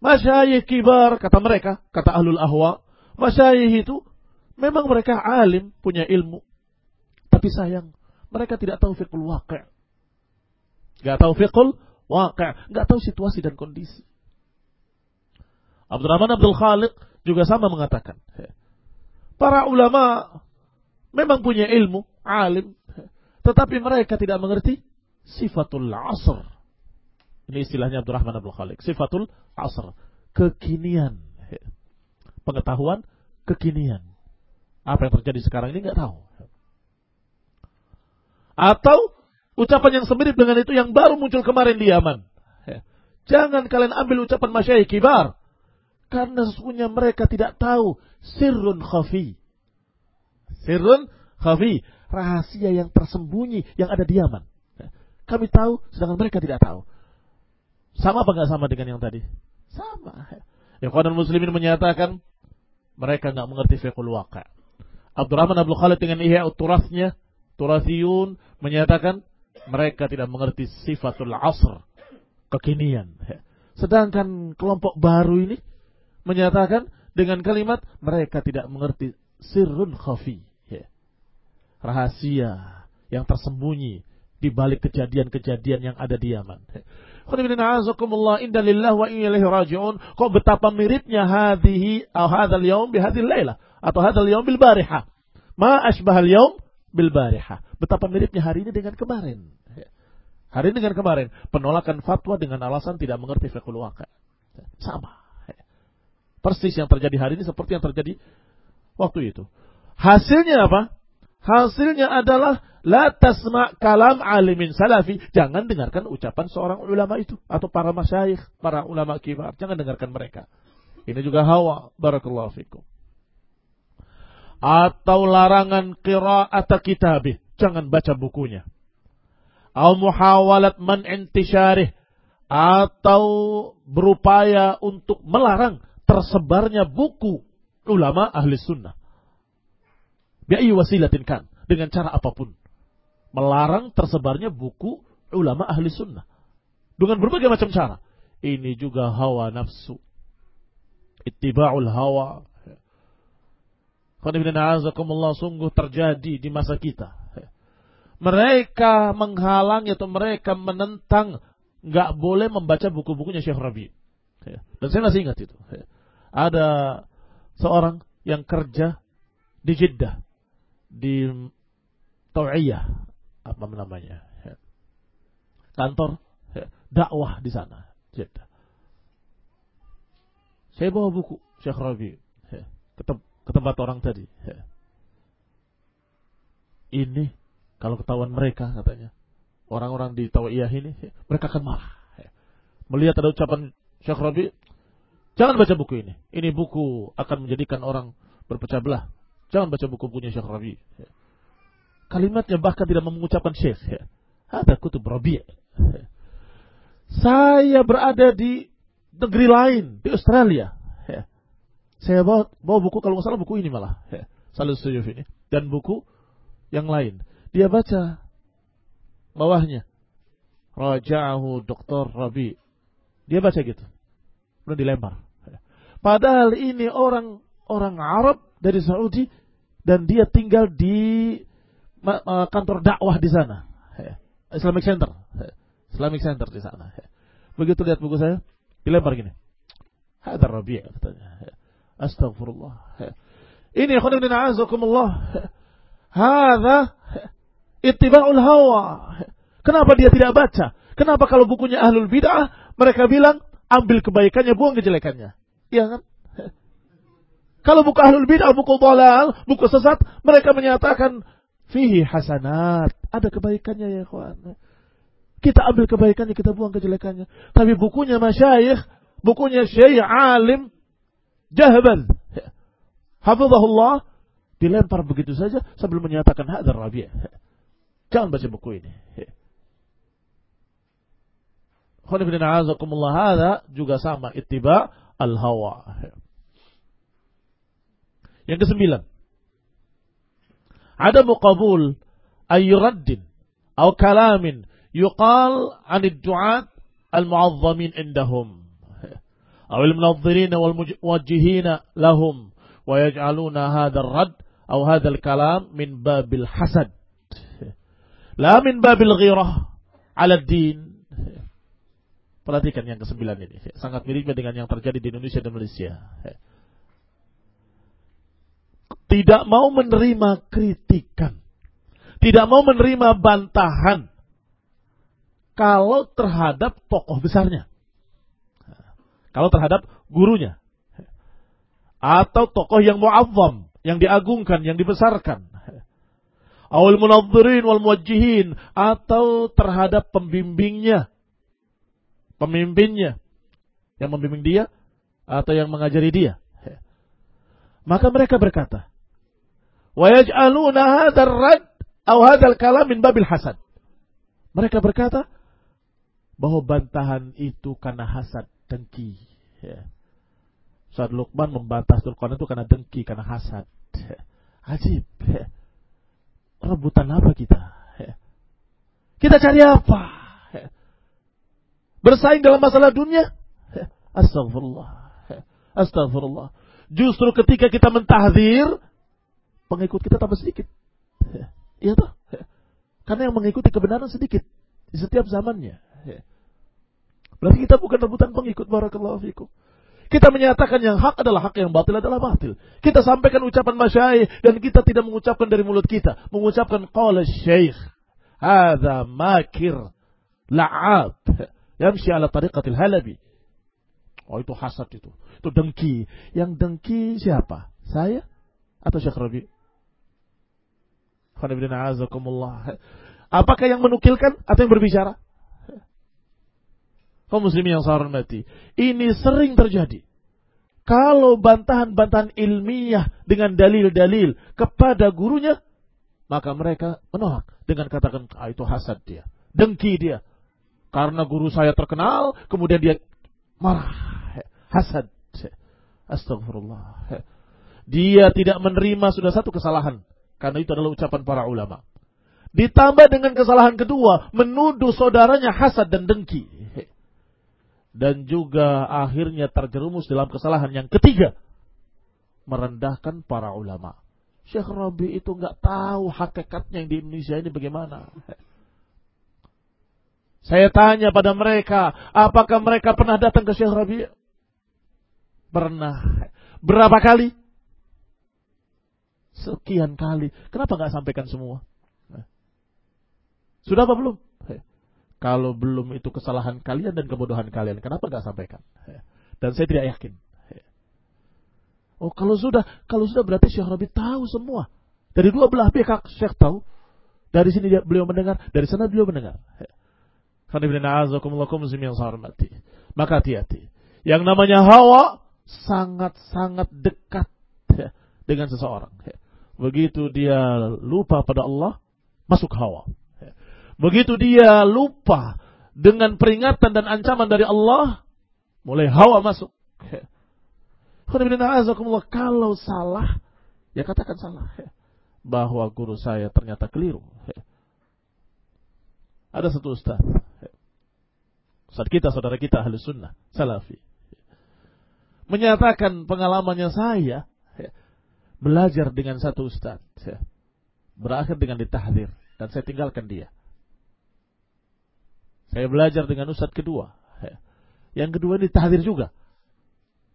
Masyayikh kibar, kata mereka, kata ahlul ahwa, Masyayih itu memang mereka alim, punya ilmu. Tapi sayang, mereka tidak tahu fiqhul waqi'. Gak tahu fiqhul waqi', gak tahu situasi dan kondisi. Abdurrahman Abdul Khaliq juga sama mengatakan. Para ulama memang punya ilmu, alim, tetapi mereka tidak mengerti sifatul asr. Ini istilahnya Abdurrahman Abdul Khaliq. Sifatul asr. Kekinian pengetahuan kekinian. Apa yang terjadi sekarang ini nggak tahu. Atau ucapan yang semirip dengan itu yang baru muncul kemarin di Yaman. Jangan kalian ambil ucapan masyayikh kibar. Karena sesungguhnya mereka tidak tahu sirrun khafi. Sirrun khafi. Rahasia yang tersembunyi yang ada di Yaman. Kami tahu, sedangkan mereka tidak tahu. Sama apa nggak sama dengan yang tadi? Sama. Ikhwanul muslimin menyatakan mereka nggak mengerti fiqhul waqa'. Abdurrahman Abdul Khalid dengan ihya turasnya, turasiyun menyatakan mereka tidak mengerti sifatul asr, kekinian. Sedangkan kelompok baru ini menyatakan dengan kalimat mereka tidak mengerti sirrun khafi. Rahasia yang tersembunyi di balik kejadian-kejadian yang ada di Yaman. Lillah wa ilaihi raji'un. Kok betapa miripnya hadhihi atau hadzal yaum bi hadzal lailah atau hadzal yaum bil barihah. Ma asbahal yaum bil barihah. Betapa miripnya hari ini dengan kemarin. Hari ini dengan kemarin, penolakan fatwa dengan alasan tidak mengerti fiqhul waqa. Sama. Persis yang terjadi hari ini seperti yang terjadi waktu itu. Hasilnya apa? Hasilnya adalah la tasma kalam alimin salafi. Jangan dengarkan ucapan seorang ulama itu atau para masyayikh, para ulama kibar. Jangan dengarkan mereka. Ini juga hawa. Barakallahu fikum. Atau larangan qira'at kitabih. Jangan baca bukunya. Atau muhawalat man intisyarih. Atau berupaya untuk melarang tersebarnya buku ulama ahli sunnah. Biayi wasilatin kan. Dengan cara apa pun. Melarang tersebarnya buku ulama ahli sunnah. Dengan berbagai macam cara. Ini juga hawa nafsu. Ittiba'ul hawa. Qanibillah sungguh terjadi di masa kita. Mereka menghalangi atau mereka menentang nggak boleh membaca buku-bukunya Syekh Rabi. Dan saya masih ingat itu. Ada seorang yang kerja di Jeddah di Tau'iyah apa namanya kantor dakwah di sana Jeddah. Saya bawa buku Syekh Rabi ke, ke tempat orang tadi. Ini kalau ketahuan mereka katanya orang-orang di Tau'iyah ini mereka akan marah. Melihat ada ucapan Syekh Rabi, jangan baca buku ini. Ini buku akan menjadikan orang berpecah belah. Jangan baca buku punya Syekh Rabi. Kalimatnya bahkan tidak mengucapkan Syekh. Ada kutub Rabi. Saya berada di negeri lain, di Australia. Saya bawa, bawa buku kalau nggak salah buku ini malah. Ya, Salus Suyuf ini. Dan buku yang lain. Dia baca bawahnya. Raja'ahu Dr. Rabi. Dia baca gitu. Kemudian dilempar. Padahal ini orang orang Arab dari Saudi dan dia tinggal di kantor dakwah di sana. Islamic Center. Islamic Center di sana. Begitu lihat buku saya, dilempar gini. Hadar Rabi' katanya. Astagfirullah. Ini khonibin a'azakumullah. Hada ittiba'ul hawa. Kenapa dia tidak baca? Kenapa kalau bukunya ahlul bid'ah, mereka bilang, ambil kebaikannya, buang kejelekannya. Iya kan? Kalau buku ahlul bid'ah, buku dalal, buku sesat, mereka menyatakan, fihi hasanat. Ada kebaikannya ya kawan. Kita ambil kebaikannya, kita buang kejelekannya. Tapi bukunya masyayikh, bukunya syekh alim, Jahban. Hafizahullah dilempar begitu saja sambil menyatakan hadar Rabi'. Jangan baca buku ini. Khonifidina azakumullah hadha juga sama ittiba al-hawa. Yang kesembilan. Ada muqabul ayyuraddin atau kalamin yuqal anid du'at al-mu'azzamin indahum. أو المنظرين والموجهين لهم ويجعلون هذا الرد أو هذا الكلام من باب الحسد لا من باب الغيرة على الدين Perhatikan yang kesembilan ini. Sangat mirip dengan yang terjadi di Indonesia dan Malaysia. Tidak mau menerima kritikan. Tidak mau menerima bantahan. Kalau terhadap tokoh besarnya. Kalau terhadap gurunya. Atau tokoh yang mu'azzam, yang diagungkan, yang dibesarkan. Awal munadhirin wal muwajjihin. Atau terhadap pembimbingnya. Pemimpinnya. Yang membimbing dia. Atau yang mengajari dia. Maka mereka berkata. Wa yaj'aluna rad. Atau hadal kalam min babil hasad. Mereka berkata. Bahwa bantahan itu karena hasad dengki. Ya. Saat Luqman membantah Zulkarnain itu karena dengki, karena hasad. Ya. Ajib. Ya. Rebutan apa kita? Kita cari apa? Bersaing dalam masalah dunia? Astagfirullah. Astagfirullah. Justru ketika kita mentahdir, pengikut kita tambah sedikit. Ya. Iya toh? Karena yang mengikuti kebenaran sedikit di setiap zamannya. Ya. Berarti kita bukan rebutan pengikut barakallahu fikum. Kita menyatakan yang hak adalah hak, yang batil adalah batil. Kita sampaikan ucapan masyayikh dan kita tidak mengucapkan dari mulut kita. Mengucapkan qala syekh. Hadha makir. La'ab. Yamshi ala tariqatil halabi. Oh itu hasad itu. Itu dengki. Yang dengki siapa? Saya? Atau Syekh Rabi? Apakah yang menukilkan atau yang berbicara? kaum muslimin yang saya hormati. Ini sering terjadi. Kalau bantahan-bantahan ilmiah dengan dalil-dalil kepada gurunya, maka mereka menolak dengan katakan ah, itu hasad dia, dengki dia. Karena guru saya terkenal, kemudian dia marah, hasad. Astagfirullah. Dia tidak menerima sudah satu kesalahan. Karena itu adalah ucapan para ulama. Ditambah dengan kesalahan kedua, menuduh saudaranya hasad dan dengki dan juga akhirnya terjerumus dalam kesalahan yang ketiga merendahkan para ulama. Syekh Rabi itu nggak tahu hakikatnya yang di Indonesia ini bagaimana. Saya tanya pada mereka, apakah mereka pernah datang ke Syekh Rabi? Pernah. Berapa kali? Sekian kali. Kenapa nggak sampaikan semua? Sudah apa belum? Kalau belum itu kesalahan kalian dan kebodohan kalian, kenapa nggak sampaikan? Dan saya tidak yakin. Oh kalau sudah, kalau sudah berarti Syekh Rabi tahu semua. Dari dua belah pihak Syekh tahu. Dari sini beliau mendengar, dari sana beliau mendengar. Maka hati-hati. Yang namanya hawa sangat-sangat dekat dengan seseorang. Begitu dia lupa pada Allah, masuk hawa. Begitu dia lupa dengan peringatan dan ancaman dari Allah, mulai hawa masuk. Kalau salah, ya katakan salah. Bahwa guru saya ternyata keliru. Ada satu ustaz. Ustaz kita, saudara kita, ahli sunnah, salafi. Menyatakan pengalamannya saya belajar dengan satu ustaz. Berakhir dengan ditahdir. Dan saya tinggalkan dia. Saya belajar dengan ustaz kedua. Yang kedua ditahdir juga.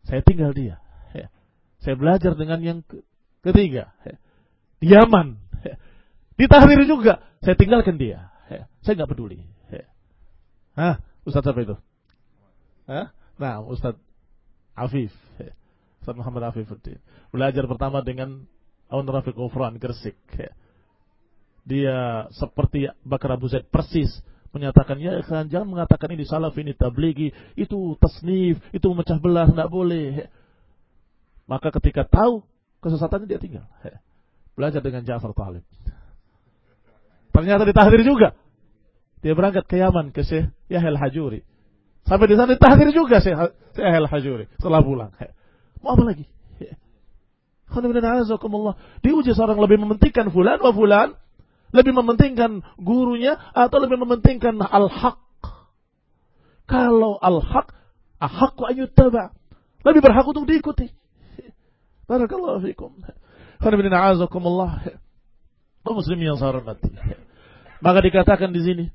Saya tinggal dia. Saya belajar dengan yang ketiga. Di Yaman. Ditahdir juga. Saya tinggalkan dia. Saya nggak peduli. Hah? Ustaz apa itu? Hah? Nah, Ustaz Afif. Ustaz Muhammad Afifuddin. Belajar pertama dengan Aun Rafiq Ufran Gersik. Dia seperti Bakar Abu Zaid persis menyatakan ya kan jangan mengatakan ini salaf ini tabligi itu tasnif itu memecah belah tidak boleh maka ketika tahu kesesatannya dia tinggal. Belajar dengan Ja'far Talib. Ternyata ditahdir juga. Dia berangkat ke Yaman ke Syekh Yahya Hajuri. Sampai di sana ditahdir juga Syekh Yahya Hajuri setelah pulang. Mau apa lagi? Diuji seorang lebih mementingkan fulan wa fulan, lebih mementingkan gurunya atau lebih mementingkan al-haq. Kalau al-haq, ahakku ayyuttaba. Lebih berhak untuk diikuti. Barakallahu fikum. Khana. Kaum muslimin yang saya hormati. Maka dikatakan di sini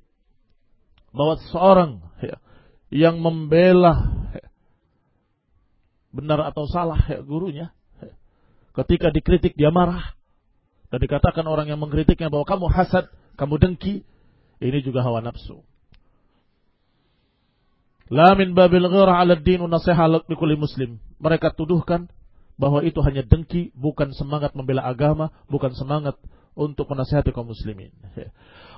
bahwa seorang yang membela benar atau salah gurunya ketika dikritik dia marah dan dikatakan orang yang mengkritiknya bahwa kamu hasad, kamu dengki, ini juga hawa nafsu. La min babil ghirah 'ala ad-din wa nasiha muslim. Mereka tuduhkan bahwa itu hanya dengki, bukan semangat membela agama, bukan semangat untuk menasihati kaum muslimin.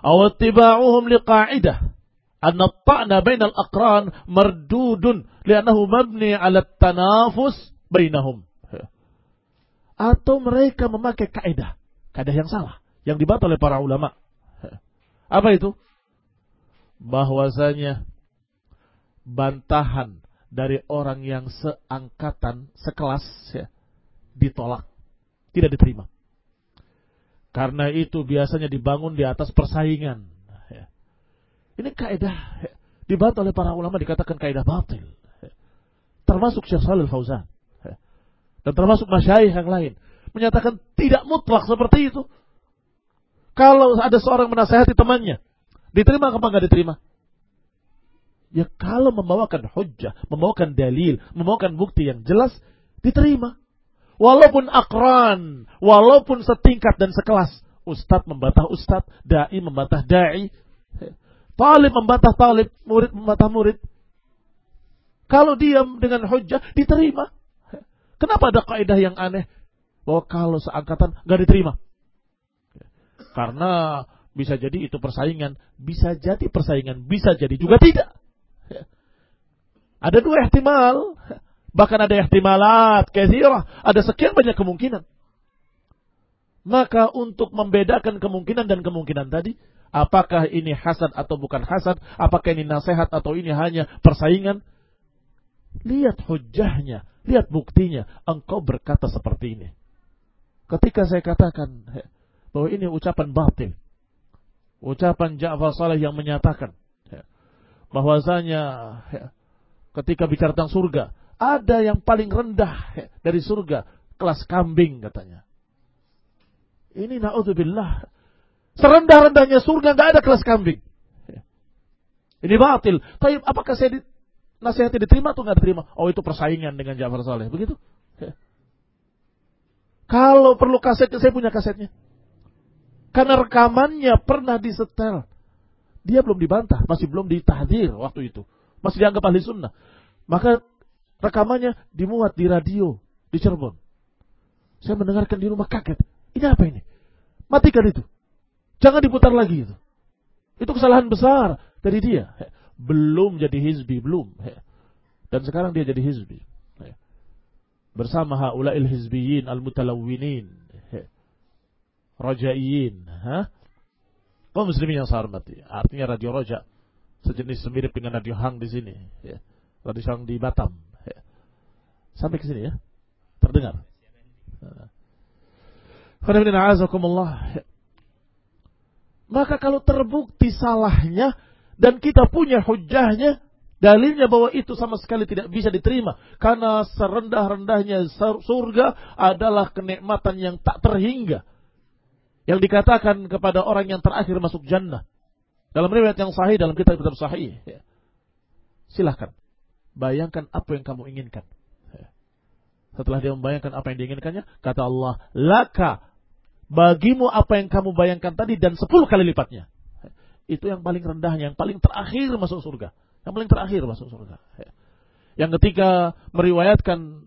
Awattiba'uhum liqa'idah anna ta'na bainal aqran mardudun li'annahu mabni 'ala tanafus bainahum. Atau mereka memakai kaidah, kaidah yang salah, yang dibantah oleh para ulama. Apa itu? Bahwasanya bantahan dari orang yang seangkatan, sekelas, ya, ditolak, tidak diterima. Karena itu biasanya dibangun di atas persaingan. Ini kaidah dibantah oleh para ulama dikatakan kaidah batil. Termasuk Syekh Shalal Fauzan. Dan termasuk masyayikh yang lain. Menyatakan tidak mutlak seperti itu. Kalau ada seorang menasehati temannya, diterima apa enggak diterima? Ya kalau membawakan hujah, membawakan dalil, membawakan bukti yang jelas, diterima. Walaupun akran, walaupun setingkat dan sekelas. Ustadz membantah ustadz, da'i membantah da'i. Talib membantah talib, murid membantah murid. Kalau diam dengan hujah, diterima. Kenapa ada kaidah yang aneh? Bahwa kalau seangkatan, gak diterima. Karena bisa jadi itu persaingan, bisa jadi persaingan, bisa jadi juga tidak. Ada dua ihtimal. Bahkan ada ihtimalat, kathirah. Ada sekian banyak kemungkinan. Maka untuk membedakan kemungkinan dan kemungkinan tadi, apakah ini hasad atau bukan hasad, apakah ini nasihat atau ini hanya persaingan, lihat hujahnya, lihat buktinya, engkau berkata seperti ini. Ketika saya katakan bahwa ini ucapan batil, ucapan Ja'far Saleh yang menyatakan bahwasanya ya, ketika bicara tentang surga, ada yang paling rendah dari surga, kelas kambing katanya. Ini naudzubillah. Serendah-rendahnya surga nggak ada kelas kambing. Ini batil. Tapi apakah saya di, nasihatnya diterima atau nggak diterima? Oh itu persaingan dengan Ja'far Saleh. Begitu? Kalau perlu kaset, saya punya kasetnya. Karena rekamannya pernah disetel dia belum dibantah, masih belum ditahdir waktu itu. Masih dianggap ahli sunnah. Maka rekamannya dimuat di radio di Cirebon. Saya mendengarkan di rumah kaget. Ini apa ini? Matikan itu. Jangan diputar lagi itu. Itu kesalahan besar dari dia. Belum jadi hizbi, belum. Dan sekarang dia jadi hizbi. Bersama haula'il hizbiyin al-mutalawwinin. Rajaiyin. Hah? kaum muslimin yang saya. Artinya radio Roja sejenis semirip dengan radio Hang di sini, ya. Radio Hang di Batam. Sampai ke sini ya. terdengar. Maka kalau terbukti salahnya dan kita punya hujahnya, dalilnya bahwa itu sama sekali tidak bisa diterima. Karena serendah-rendahnya surga adalah kenikmatan yang tak terhingga. Yang dikatakan kepada orang yang terakhir masuk jannah. Dalam riwayat yang sahih dalam kitab-kitab sahih ya. silahkan bayangkan apa yang kamu inginkan. Setelah dia membayangkan apa yang diinginkannya kata Allah laka bagimu apa yang kamu bayangkan tadi dan sepuluh kali lipatnya itu yang paling rendahnya yang paling terakhir masuk surga yang paling terakhir masuk surga. Ya. Yang ketika meriwayatkan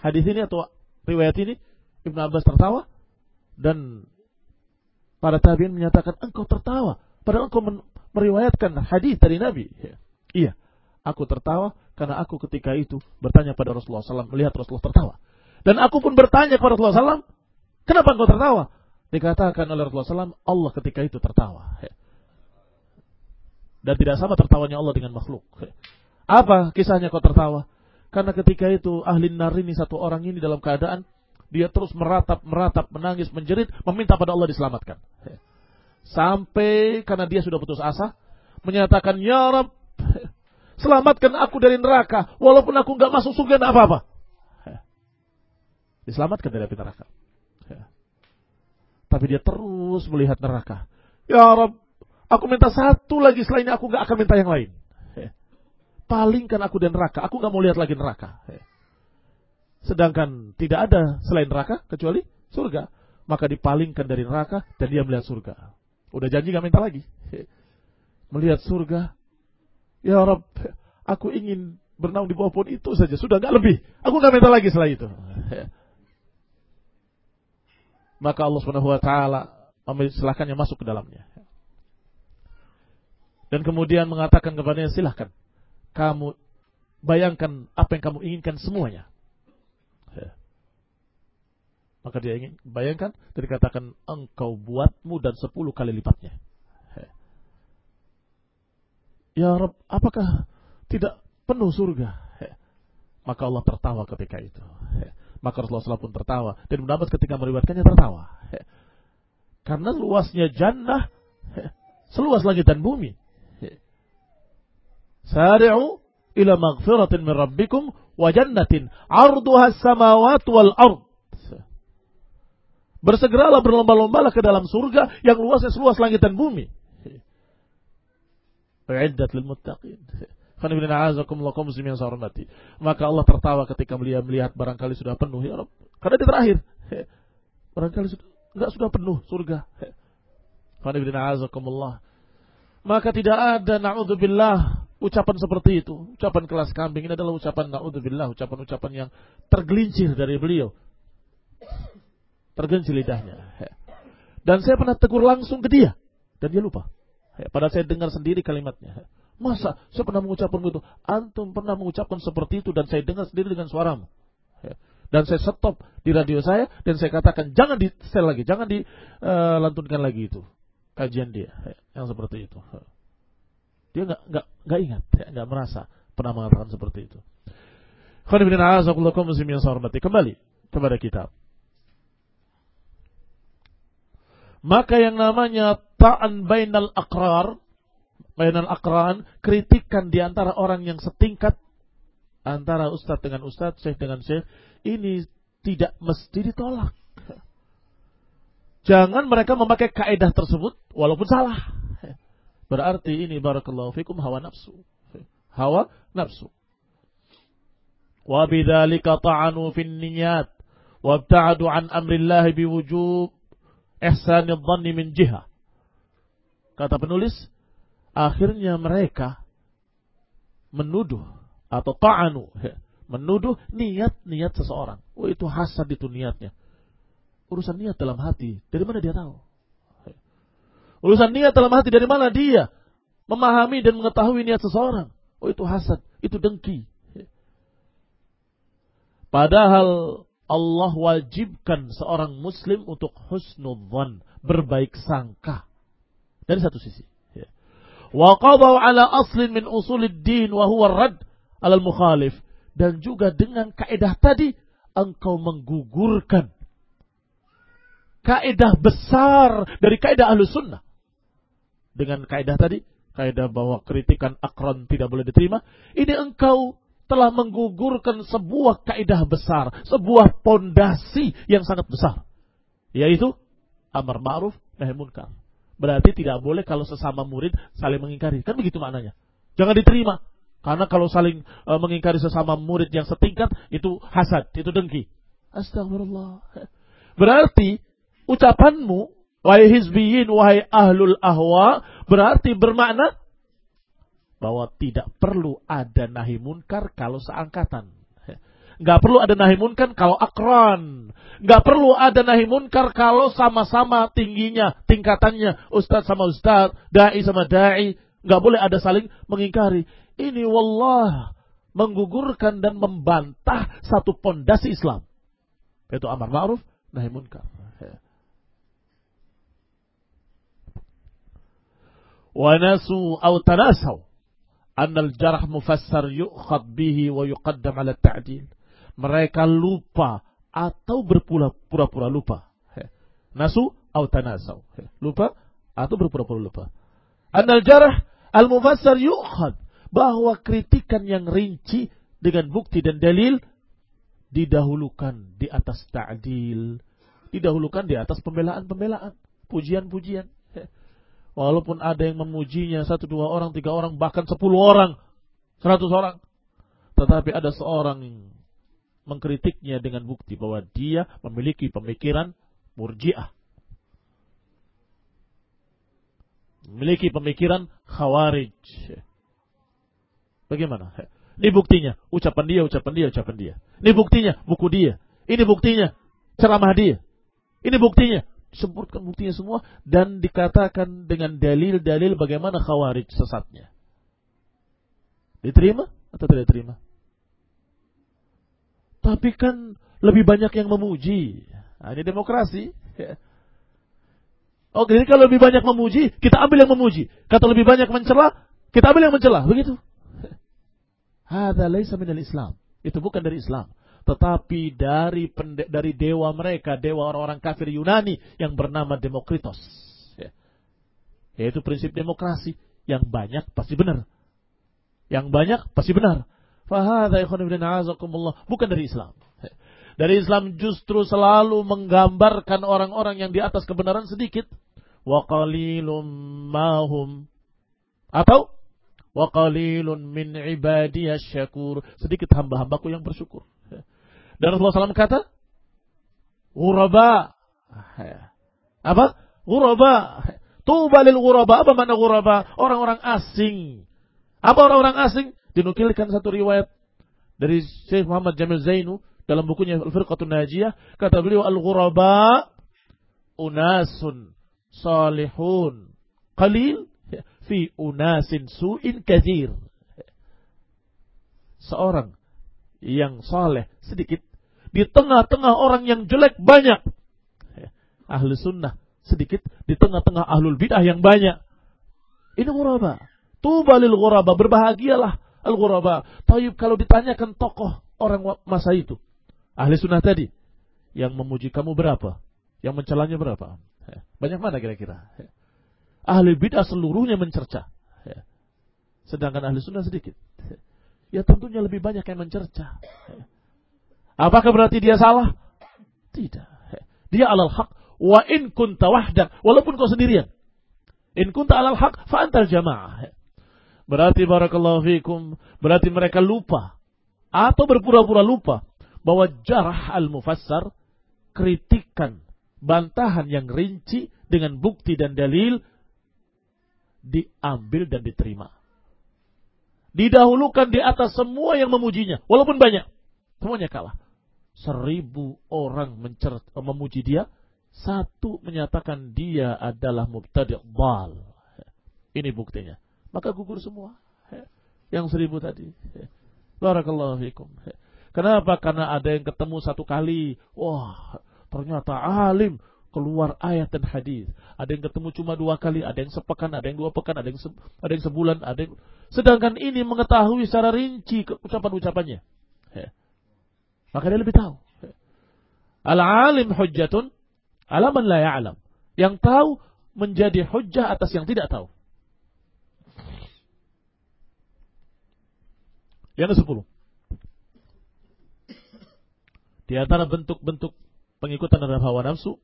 hadis ini atau riwayat ini, Ibnu Abbas tertawa dan para tabiin menyatakan engkau tertawa padahal engkau meriwayatkan hadis dari Nabi. Ya. Iya, aku tertawa karena aku ketika itu bertanya pada Rasulullah SAW melihat Rasulullah tertawa. Dan aku pun bertanya kepada Rasulullah SAW, kenapa engkau tertawa? Dikatakan oleh Rasulullah SAW, Allah ketika itu tertawa. Dan tidak sama tertawanya Allah dengan makhluk. Apa kisahnya kok tertawa? Karena ketika itu ahli nar ini satu orang ini dalam keadaan dia terus meratap, meratap, menangis, menjerit, meminta pada Allah diselamatkan. Sampai karena dia sudah putus asa, menyatakan, Ya Rab, selamatkan aku dari neraka, walaupun aku nggak masuk surga, apa-apa. Diselamatkan dari api neraka. Tapi dia terus melihat neraka. Ya Rab, Aku minta satu lagi selain aku gak akan minta yang lain. Palingkan aku dan neraka. Aku gak mau lihat lagi neraka. Sedangkan tidak ada selain neraka kecuali surga. Maka dipalingkan dari neraka dan dia melihat surga. Udah janji gak minta lagi. Melihat surga. Ya Rob, aku ingin bernaung di bawah pohon itu saja. Sudah gak lebih. Aku gak minta lagi setelah itu. Maka Allah Subhanahu wa taala silahkannya masuk ke dalamnya. Dan kemudian mengatakan kepadanya, silahkan. Kamu bayangkan apa yang kamu inginkan semuanya. Ya. Maka dia ingin bayangkan dan dikatakan engkau buatmu dan sepuluh kali lipatnya. Ya, ya apakah tidak penuh surga? Ya. Maka Allah tertawa ketika itu. Ya. Maka Rasulullah SAW pun tertawa. Dan mendapat ketika meriwayatkannya tertawa. Karena luasnya jannah seluas langit dan bumi. Sari'u ila maghfiratin min rabbikum wa jannatin arduha samawat wal ard. Bersegeralah berlomba-lombalah ke dalam surga yang luasnya seluas langit dan bumi. Uiddat lil muttaqin. Maka Allah tertawa ketika melihat melihat barangkali sudah penuh ya Rabb. Karena di terakhir. Barangkali sudah enggak sudah penuh surga. Maka tidak ada na'udzubillah ucapan seperti itu, ucapan kelas kambing ini adalah ucapan naudzubillah, ucapan-ucapan yang tergelincir dari beliau. Tergelincir lidahnya. Dan saya pernah tegur langsung ke dia dan dia lupa. Padahal saya dengar sendiri kalimatnya. Masa saya pernah mengucapkan begitu? Antum pernah mengucapkan seperti itu dan saya dengar sendiri dengan suaramu. Dan saya stop di radio saya dan saya katakan jangan di sel lagi, jangan dilantunkan lagi itu kajian dia yang seperti itu. Dia nggak nggak nggak ingat, ya, nggak merasa pernah mengatakan seperti itu. Kembali kepada kitab. Maka yang namanya ta'an bainal akrar, bainal akran, kritikan di antara orang yang setingkat antara ustadz dengan ustadz, syekh dengan syekh, ini tidak mesti ditolak. Jangan mereka memakai kaedah tersebut walaupun salah. Berarti ini barakallahu fikum hawa nafsu. Hawa nafsu. Wa bidzalika ta'anu fin niyat wa ibta'adu an amrillah biwujub ihsani dhanni min jihah. Kata penulis, akhirnya mereka menuduh atau ta'anu, menuduh niat-niat seseorang. Oh itu hasad itu niatnya. Urusan niat dalam hati, dari mana dia tahu? Urusan niat dalam hati dari mana dia memahami dan mengetahui niat seseorang. Oh itu hasad, itu dengki. Padahal Allah wajibkan seorang muslim untuk husnudzan, berbaik sangka. Dari satu sisi. Wa qadaw ala aslin min usulid din wa huwa rad ala mukhalif. dan juga dengan kaedah tadi engkau menggugurkan kaedah besar dari kaedah ahlu sunnah. Dengan kaedah tadi, kaedah bahwa kritikan akron tidak boleh diterima, ini engkau telah menggugurkan sebuah kaedah besar, sebuah pondasi yang sangat besar, yaitu amar ma'ruf nahi munkar. Berarti tidak boleh kalau sesama murid saling mengingkari. Kan begitu maknanya. Jangan diterima. Karena kalau saling e, mengingkari sesama murid yang setingkat itu hasad, itu dengki. Astagfirullah. Berarti ucapanmu wahai hizbiyin, wahai ahlul ahwa berarti bermakna bahwa tidak perlu ada nahi munkar kalau seangkatan. Nggak perlu ada nahi munkar kalau akron. Nggak perlu ada nahi munkar kalau sama-sama tingginya, tingkatannya. Ustadz sama ustadz, da'i sama da'i. Nggak boleh ada saling mengingkari. Ini wallah menggugurkan dan membantah satu pondasi Islam. Yaitu amar ma'ruf, nahi munkar. Au tanasau annal jarah mufassar yu'khad bihi wa yuqaddam ala ta'dil mereka lupa atau berpura-pura lupa. Nasu atau tanasau. Lupa atau berpura-pura lupa. Anal jarah al-mufassar yu'khad. Bahwa kritikan yang rinci dengan bukti dan dalil didahulukan di atas ta'dil. Didahulukan di atas pembelaan-pembelaan. Pujian-pujian. Walaupun ada yang memujinya satu, dua orang, tiga orang, bahkan sepuluh orang, seratus orang. Tetapi ada seorang mengkritiknya dengan bukti bahwa dia memiliki pemikiran murjiah. Memiliki pemikiran khawarij. Bagaimana? Ini buktinya, ucapan dia, ucapan dia, ucapan dia. Ini buktinya, buku dia. Ini buktinya, ceramah dia. Ini buktinya, disebutkan buktinya semua dan dikatakan dengan dalil-dalil bagaimana khawarij sesatnya. Diterima atau tidak diterima? Tapi kan lebih banyak yang memuji. Nah, ini demokrasi. Oke, jadi kalau lebih banyak memuji, kita ambil yang memuji. Kata lebih banyak mencela, kita ambil yang mencela. Begitu. Hada laisa minal Islam. Itu bukan dari Islam. Tetapi dari dari dewa mereka, dewa orang-orang kafir Yunani yang bernama Demokritos. Yaitu prinsip demokrasi. Yang banyak pasti benar. Yang banyak pasti benar. Fahadha bukan dari Islam. Dari Islam justru selalu menggambarkan orang-orang yang di atas kebenaran sedikit. Wa qalilum mahum. Atau wa qalilun min ibadiyas syakur. Sedikit hamba-hambaku yang bersyukur. Dan Rasulullah SAW kata, Ghuraba. Apa? Ghuraba. Tuba lil ghuraba. Apa makna ghuraba? Orang-orang asing. Apa orang-orang asing? Dinukilkan satu riwayat dari Syekh Muhammad Jamil Zainu dalam bukunya Al-Firqatun Najiyah. Kata beliau al-ghuraba unasun salihun. Qalil fi unasin su'in kathir. Seorang yang saleh sedikit di tengah-tengah orang yang jelek banyak. Ahli sunnah sedikit di tengah-tengah ahlul bidah yang banyak. Ini ghuraba. Tuba lil ghuraba berbahagialah al-ghuraba. Tayyib kalau ditanyakan tokoh orang masa itu, ahli sunnah tadi, yang memuji kamu berapa? Yang mencelanya berapa? Banyak mana kira-kira? Ahli bid'ah seluruhnya mencerca. Sedangkan ahli sunnah sedikit. Ya tentunya lebih banyak yang mencerca. Apakah berarti dia salah? Tidak. Dia alal haq. Wa in kunta wahdak. Walaupun kau sendirian. In kunta alal haq fa antal jamaah. Berarti barakallahu fikum, berarti mereka lupa atau berpura-pura lupa bahwa jarah al-mufassar kritikan, bantahan yang rinci dengan bukti dan dalil diambil dan diterima. Didahulukan di atas semua yang memujinya, walaupun banyak. Semuanya kalah. Seribu orang mencer memuji dia, satu menyatakan dia adalah mubtadi' bal. Ini buktinya maka gugur semua. Yang seribu tadi. Barakallahu fikum. Kenapa? Karena ada yang ketemu satu kali. Wah, ternyata alim. Keluar ayat dan hadis. Ada yang ketemu cuma dua kali. Ada yang sepekan, ada yang dua pekan, ada yang, se ada yang sebulan. Ada yang... Sedangkan ini mengetahui secara rinci ucapan-ucapannya. Maka dia lebih tahu. Al-alim hujjatun ala man la ya'lam. Yang tahu menjadi hujjah atas yang tidak tahu. Yang ke-10. Di antara bentuk-bentuk pengikutan terhadap hawa nafsu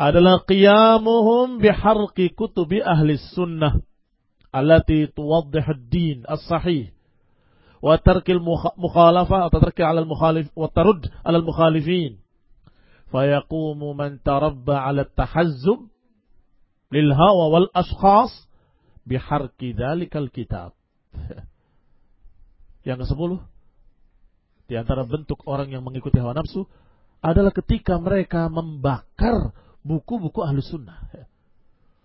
adalah qiyamuhum biharqi kutubi ahli sunnah allati tuwaddih ad-din as-sahih wa tarkil mukhalafah atau tarki ala al-mukhalif wa tarud ala al-mukhalifin fayaqumu man tarabba ala at-tahazzub lil hawa wal ashkhas biharqi dhalikal kitab yang ke-10 di antara bentuk orang yang mengikuti hawa nafsu adalah ketika mereka membakar buku-buku ahlu sunnah.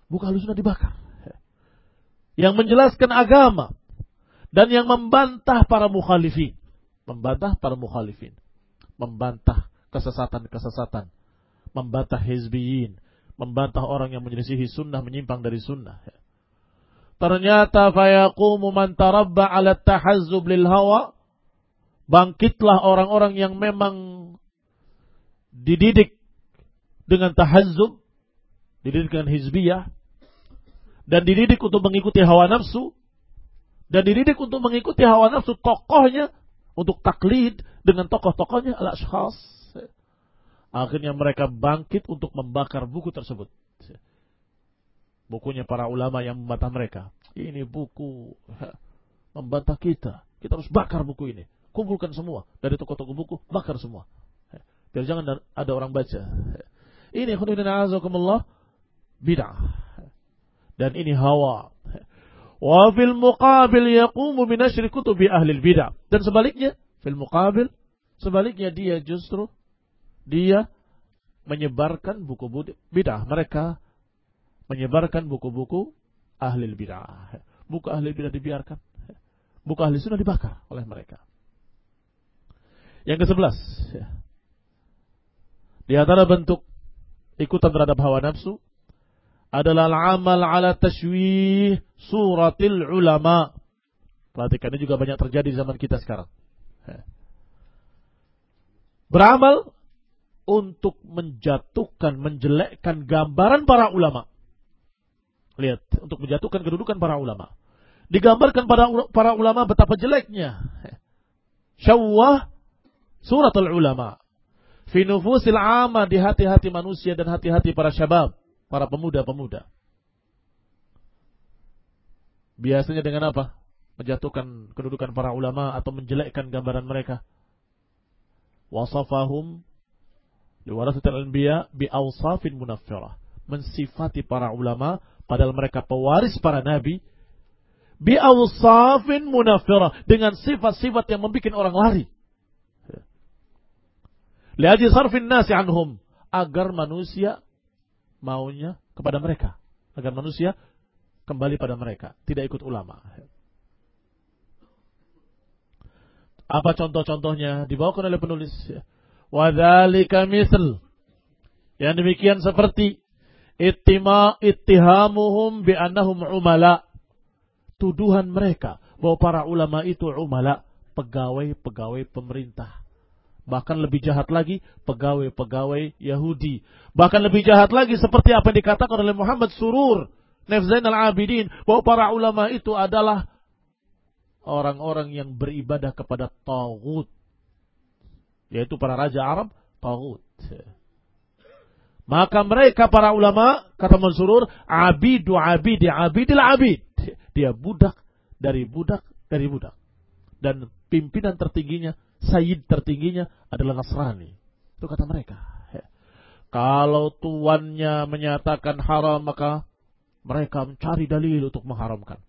Buku ahlu sunnah dibakar. Yang menjelaskan agama. Dan yang membantah para mukhalifin. Membantah para mukhalifin. Membantah kesesatan-kesesatan. Membantah hizbiyin. Membantah orang yang menyelisihi sunnah, menyimpang dari sunnah. Ternyata fayaqumu man tarabba ala tahazzub lil hawa. Bangkitlah orang-orang yang memang dididik dengan tahazzub, dididik dengan hizbiyah, dan dididik untuk mengikuti hawa nafsu, dan dididik untuk mengikuti hawa nafsu tokohnya, untuk taklid dengan tokoh-tokohnya al-ashkhas. Akhirnya mereka bangkit untuk membakar buku tersebut. Bukunya para ulama yang membantah mereka. Ini buku membantah kita. Kita harus bakar buku ini. Kumpulkan semua. Dari toko-toko buku, bakar semua. Biar jangan ada orang baca. Ini khududina azakumullah bid'ah. Dan ini hawa. Wa fil muqabil yaqumu binashri kutubi ahli bid'ah. Dan sebaliknya, fil muqabil, sebaliknya dia justru dia menyebarkan buku bid'ah. Mereka menyebarkan buku-buku ahli bid'ah. Buku ahli bid'ah dibiarkan. Buku ahli sunnah dibakar oleh mereka. Yang ke sebelas, ya. Di antara bentuk ikutan terhadap hawa nafsu adalah amal ala tashwih suratil ulama. Perhatikan ini juga banyak terjadi di zaman kita sekarang. Beramal untuk menjatuhkan, menjelekkan gambaran para ulama. Lihat, untuk menjatuhkan kedudukan para ulama. Digambarkan pada para ulama betapa jeleknya. Syawah suratul ulama fi nufusil ama di hati-hati manusia dan hati-hati para syabab, para pemuda-pemuda. Biasanya dengan apa? Menjatuhkan kedudukan para ulama atau menjelekkan gambaran mereka. Wasafahum liwarasatil anbiya bi awsafin munaffirah. Mensifati para ulama padahal mereka pewaris para nabi bi awsafin munaffirah dengan sifat-sifat yang membuat orang lari Lihaji sarfin nasi anhum. Agar manusia maunya kepada mereka. Agar manusia kembali pada mereka. Tidak ikut ulama. Apa contoh-contohnya? Dibawakan oleh penulis. Wadhalika misl. Yang demikian seperti ittima ittihamuhum bi'annahum umala. Tuduhan mereka bahwa para ulama itu umala, pegawai-pegawai pemerintah. Bahkan lebih jahat lagi pegawai-pegawai Yahudi. Bahkan lebih jahat lagi seperti apa yang dikatakan oleh Muhammad Surur. Nefzain al-Abidin. Bahwa para ulama itu adalah orang-orang yang beribadah kepada Tawud. Yaitu para raja Arab, Tawud. Maka mereka para ulama, kata Mansurur, abidu abidi abidil abid. Dia budak dari budak dari budak. Dan pimpinan tertingginya Sayyid tertingginya adalah Nasrani. Itu kata mereka. Kalau tuannya menyatakan haram, maka mereka mencari dalil untuk mengharamkan.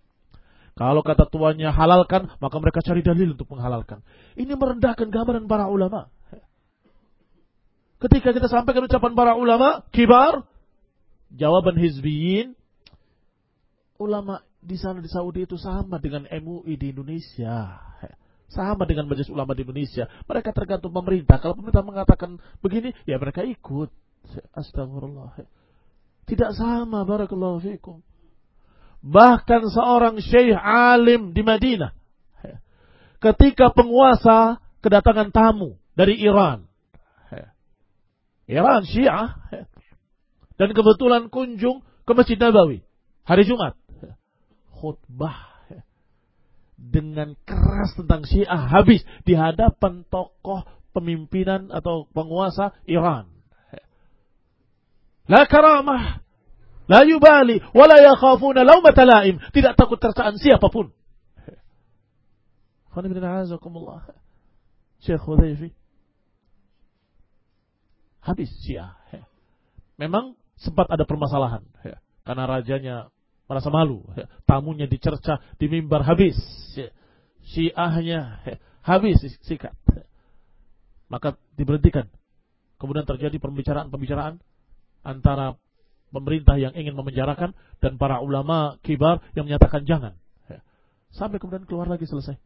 Kalau kata tuannya halalkan, maka mereka cari dalil untuk menghalalkan. Ini merendahkan gambaran para ulama. Ketika kita sampaikan ucapan para ulama, kibar, jawaban hizbiyin, ulama di sana di Saudi itu sama dengan MUI di Indonesia. Sama dengan majelis ulama di Indonesia. Mereka tergantung pemerintah. Kalau pemerintah mengatakan begini, ya mereka ikut. Astagfirullah. Tidak sama, barakallahu fikum. Bahkan seorang syekh alim di Madinah. Ketika penguasa kedatangan tamu dari Iran. Iran Syiah dan kebetulan kunjung ke Masjid Nabawi hari Jumat. Khutbah dengan keras tentang Syiah habis di hadapan tokoh pemimpinan atau penguasa Iran. La karamah, la yubali, wa la yakhafuna laumata laim. Tidak takut tercaan siapa pun. Syekh Hudayfi. Habis Syiah. Memang sempat ada permasalahan. Karena rajanya merasa malu. Tamunya dicerca di mimbar habis. Syiahnya habis sikat. Maka diberhentikan. Kemudian terjadi pembicaraan-pembicaraan antara pemerintah yang ingin memenjarakan dan para ulama kibar yang menyatakan jangan. Sampai kemudian keluar lagi selesai.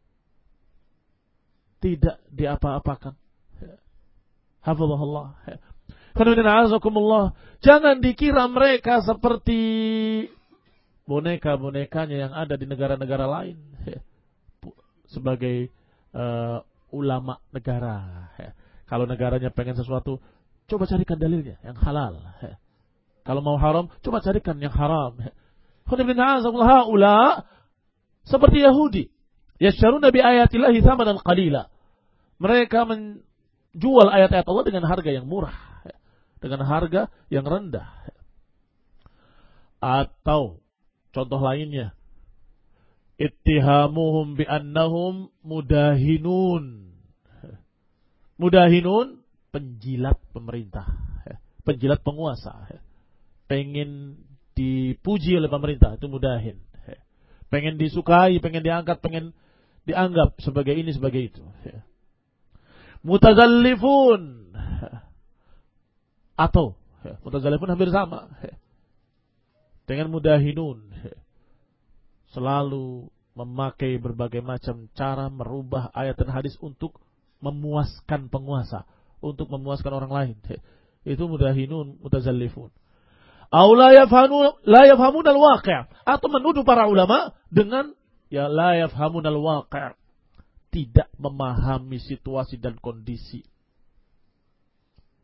Tidak diapa-apakan. Hafizahullah. Jangan dikira mereka seperti boneka-bonekanya yang ada di negara-negara lain. Sebagai uh, ulama negara. Kalau negaranya pengen sesuatu, coba carikan dalilnya yang halal. Kalau mau haram, coba carikan yang haram. seperti Yahudi. Yasyaru nabi ayatillahi thamanan qalila. Mereka menjual ayat-ayat Allah dengan harga yang murah. Dengan harga yang rendah. Atau contoh lainnya. Ittihamuhum bi'annahum mudahinun. Mudahinun penjilat pemerintah, penjilat penguasa. Pengen dipuji oleh pemerintah itu mudahin. Pengen disukai, pengen diangkat, pengen dianggap sebagai ini sebagai itu. Mutazallifun atau mutazallifun hampir sama. Dengan mudahinun selalu memakai berbagai macam cara merubah ayat dan hadis untuk memuaskan penguasa, untuk memuaskan orang lain. Itu mudahinun, mutazallifun. Au la yafhamu la yafhamun al-waqi' atau menuduh para ulama dengan ya la yafhamun al-waqi' tidak memahami situasi dan kondisi.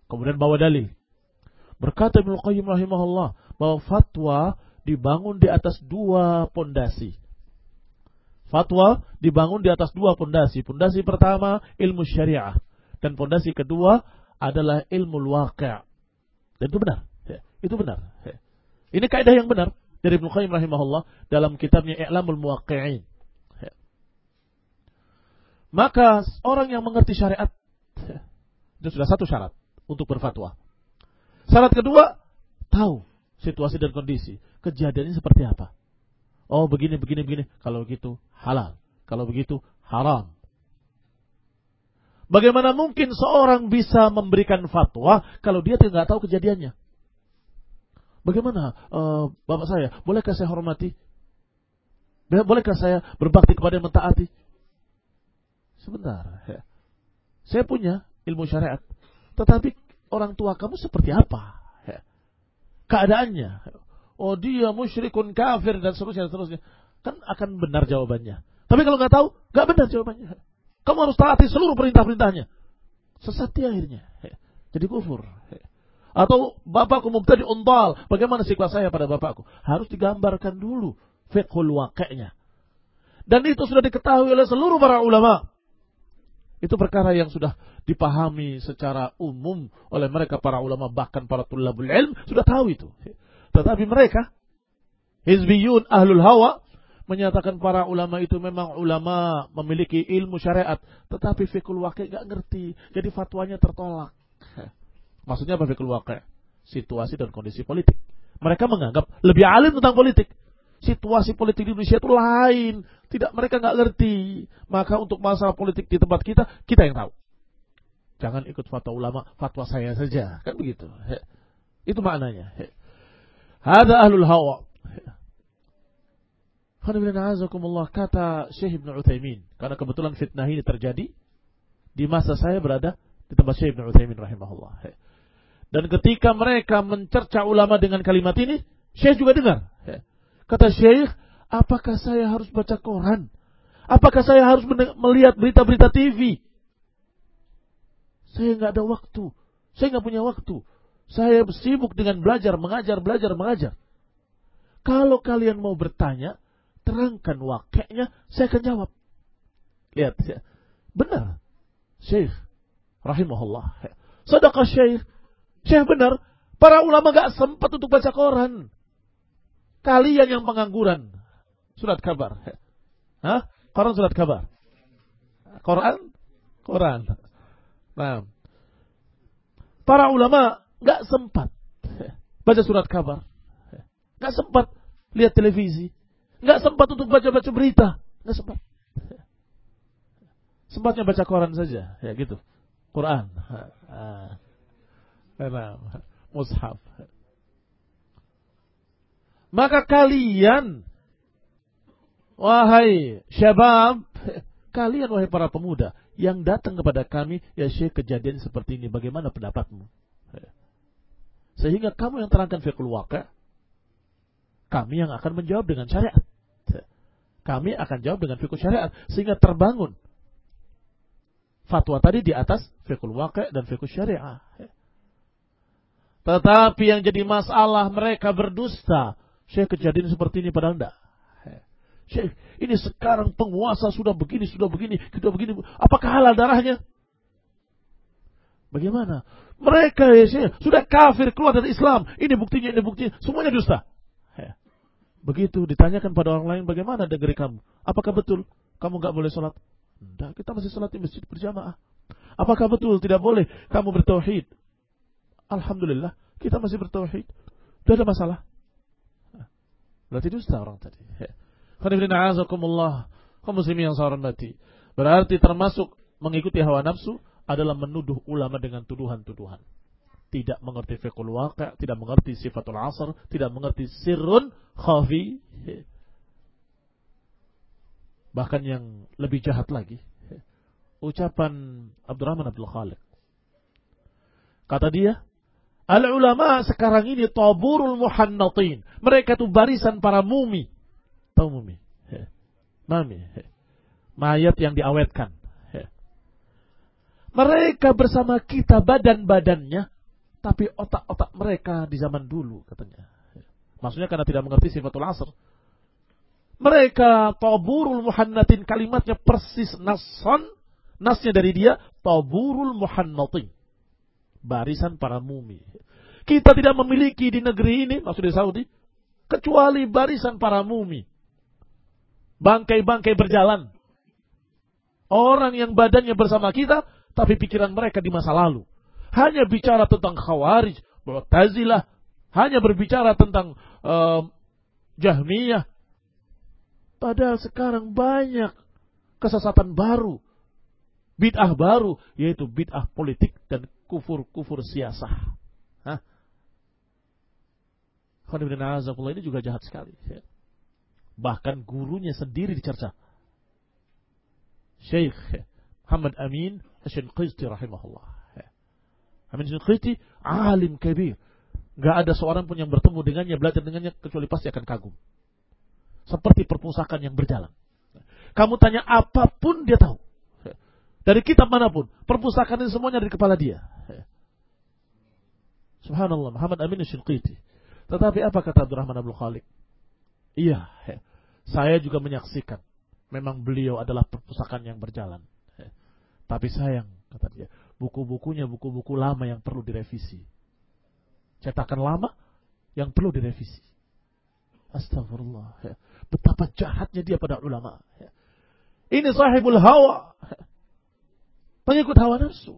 Kemudian bawa dalil. Berkata Ibnu Qayyim rahimahullah bahwa fatwa dibangun di atas dua pondasi. Fatwa dibangun di atas dua pondasi. Pondasi pertama ilmu syariah dan pondasi kedua adalah ilmu waqi'. Dan itu benar. Ya, itu benar. Ya. Ini kaidah yang benar dari Ibnu Qayyim rahimahullah dalam kitabnya I'lamul Muwaqqi'in. Ya. Maka orang yang mengerti syariat itu sudah satu syarat untuk berfatwa. Syarat kedua, tahu situasi dan kondisi. Kejadiannya seperti apa. Oh begini, begini, begini. Kalau begitu halal. Kalau begitu haram. Bagaimana mungkin seorang bisa memberikan fatwa kalau dia tidak tahu kejadiannya? Bagaimana uh, bapak saya? Bolehkah saya hormati? Bolehkah saya berbakti kepada yang mentaati? Sebentar. Ya. Saya punya ilmu syariat. Tetapi orang tua kamu seperti apa? Ya. Keadaannya oh dia musyrikun kafir dan seterusnya dan seterusnya. Kan akan benar jawabannya. Tapi kalau nggak tahu, nggak benar jawabannya. Kamu harus taati seluruh perintah-perintahnya. Sesat dia akhirnya. Jadi kufur. Atau bapakku mubtadi untal. Bagaimana sikap saya pada bapakku? Harus digambarkan dulu fiqhul waqi'nya. Dan itu sudah diketahui oleh seluruh para ulama. Itu perkara yang sudah dipahami secara umum oleh mereka para ulama bahkan para tulabul ilm sudah tahu itu. Tetapi mereka, Hizbiyun, Ahlul Hawa, menyatakan para ulama itu memang ulama memiliki ilmu syariat. Tetapi fikul wakil gak ngerti. Jadi fatwanya tertolak. Maksudnya apa fikul wakil? Situasi dan kondisi politik. Mereka menganggap lebih alim tentang politik. Situasi politik di Indonesia itu lain. Tidak, mereka nggak ngerti. Maka untuk masalah politik di tempat kita, kita yang tahu. Jangan ikut fatwa ulama, fatwa saya saja. Kan begitu. Itu maknanya. Ada ahlul hawa. kata Syekh Ibn Uthaymin. Karena kebetulan fitnah ini terjadi di masa saya berada di tempat Syekh Ibn Uthaymin rahimahullah. Dan ketika mereka mencerca ulama dengan kalimat ini, Syekh juga dengar. Kata Syekh, apakah saya harus baca koran? Apakah saya harus melihat berita-berita TV? Saya nggak ada waktu. Saya nggak punya waktu. Saya sibuk dengan belajar, mengajar, belajar, mengajar. Kalau kalian mau bertanya, terangkan wakilnya, saya akan jawab. Lihat, ya. benar. Syekh, rahimahullah. Sadaqah syekh. Syekh benar. Para ulama gak sempat untuk baca koran. Kalian yang pengangguran. Surat kabar. Hah? Koran surat kabar. Koran? Koran. Nah. Para ulama gak sempat baca surat kabar. Gak sempat lihat televisi. Gak sempat untuk baca-baca berita. Gak sempat. Sempatnya baca koran saja. Ya gitu. Quran. Mushaf. Maka kalian, wahai syabab, kalian wahai para pemuda, yang datang kepada kami, ya syekh kejadian seperti ini, bagaimana pendapatmu? Sehingga kamu yang terangkan fiqhul waqi' kami yang akan menjawab dengan syariat. Kami akan jawab dengan fikul syariat sehingga terbangun fatwa tadi di atas fikul waqi' dan fikul syariah. Tetapi yang jadi masalah mereka berdusta. Syekh kejadian seperti ini pada anda. Syekh, ini sekarang penguasa sudah begini, sudah begini, sudah begini. Apakah halal darahnya? Bagaimana? Mereka ya Syekh, sudah kafir keluar dari Islam. Ini buktinya, ini buktinya. Semuanya dusta. Begitu ditanyakan pada orang lain bagaimana negeri kamu? Apakah betul kamu nggak boleh sholat? Tidak, kita masih sholat di masjid berjamaah. Apakah betul tidak boleh kamu bertauhid? Alhamdulillah, kita masih bertauhid. Tidak ada masalah. Berarti dusta orang tadi. Kaum muslimin yang saya hormati. Berarti termasuk mengikuti hawa nafsu adalah menuduh ulama dengan tuduhan-tuduhan tidak mengerti fiqhul waqi', tidak mengerti sifatul asr, tidak mengerti sirrun khafi. Bahkan yang lebih jahat lagi, ucapan Abdurrahman Abdul Khaliq. Kata dia, Al-ulama sekarang ini taburul muhannatin. Mereka itu barisan para mumi. Tahu mumi? Mami. Mayat yang diawetkan. Mereka bersama kita badan-badannya tapi otak-otak mereka di zaman dulu katanya. Maksudnya karena tidak mengerti sifatul asr. Mereka taburul muhannatin kalimatnya persis nason. Nasnya dari dia taburul muhannatin. Barisan para mumi. Kita tidak memiliki di negeri ini, maksudnya Saudi, kecuali barisan para mumi. Bangkai-bangkai berjalan. Orang yang badannya bersama kita, tapi pikiran mereka di masa lalu hanya bicara tentang khawarij, Mu'tazilah, hanya berbicara tentang uh, Jahmiyah. Padahal sekarang banyak kesesatan baru, bid'ah baru, yaitu bid'ah politik dan kufur-kufur siasah. Hah? ini juga jahat sekali. Ya. Bahkan gurunya sendiri dicerca. Syekh Muhammad Amin Hashim rahimahullah. Amin Syinqiti alim kabir. Gak ada seorang pun yang bertemu dengannya, belajar dengannya, kecuali pasti akan kagum. Seperti perpustakaan yang berjalan. Kamu tanya apa pun, dia tahu. Dari kitab mana pun. Perpustakaan ini semuanya dari kepala dia. Subhanallah, Muhammad Amin Syinqiti. Tetapi apa kata Abdurrahman Abdul Khalik? Iya, saya juga menyaksikan. Memang beliau adalah perpustakaan yang berjalan. Tapi sayang, kata dia, buku-bukunya buku-buku lama yang perlu direvisi. Cetakan lama yang perlu direvisi. Astagfirullah. Betapa jahatnya dia pada ulama. Ini sahibul hawa. Pengikut hawa nafsu.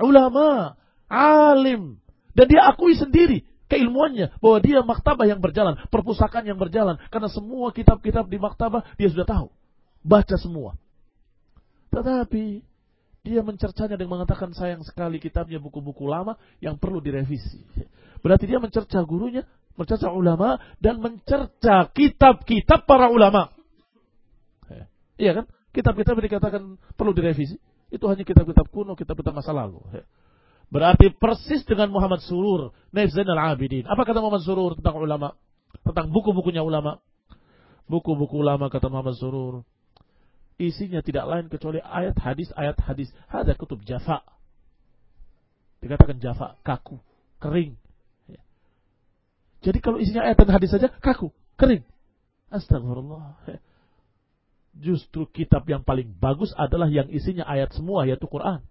Ulama, alim. Dan dia akui sendiri keilmuannya bahwa dia maktabah yang berjalan, perpustakaan yang berjalan karena semua kitab-kitab di maktabah dia sudah tahu. Baca semua. Tetapi dia mencercanya dengan mengatakan sayang sekali kitabnya buku-buku lama yang perlu direvisi. Berarti dia mencerca gurunya, mencerca ulama, dan mencerca kitab-kitab para ulama. Iya kan? Kitab-kitab dikatakan perlu direvisi. Itu hanya kitab-kitab kuno, kitab-kitab masa lalu. Berarti persis dengan Muhammad Surur, Naif Zainal Abidin. Apa kata Muhammad Surur tentang ulama? Tentang buku-bukunya ulama. Buku-buku ulama kata Muhammad Surur isinya tidak lain kecuali ayat hadis ayat hadis ada kutub jafa Dikatakan jafa, kaku, kering. Ya. Jadi kalau isinya ayat dan hadis saja kaku, kering. Astagfirullah. Ya. Justru kitab yang paling bagus adalah yang isinya ayat semua yaitu Quran.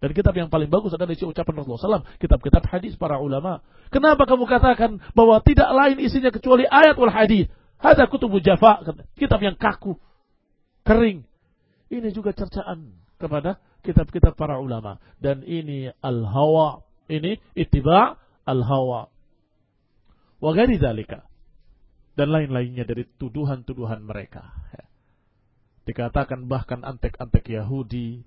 Dan kitab yang paling bagus adalah isi ucapan Rasulullah SAW. Kitab-kitab hadis para ulama. Kenapa kamu katakan bahwa tidak lain isinya kecuali ayat wal hadis? Ada kutubu jafa. Kitab yang kaku. Kering. Ini juga cercaan kepada kitab-kitab para ulama. Dan ini al-hawa. Ini ittiba' al-hawa. Wa gari dalika dan lain-lainnya dari tuduhan-tuduhan mereka. Dikatakan bahkan antek-antek Yahudi,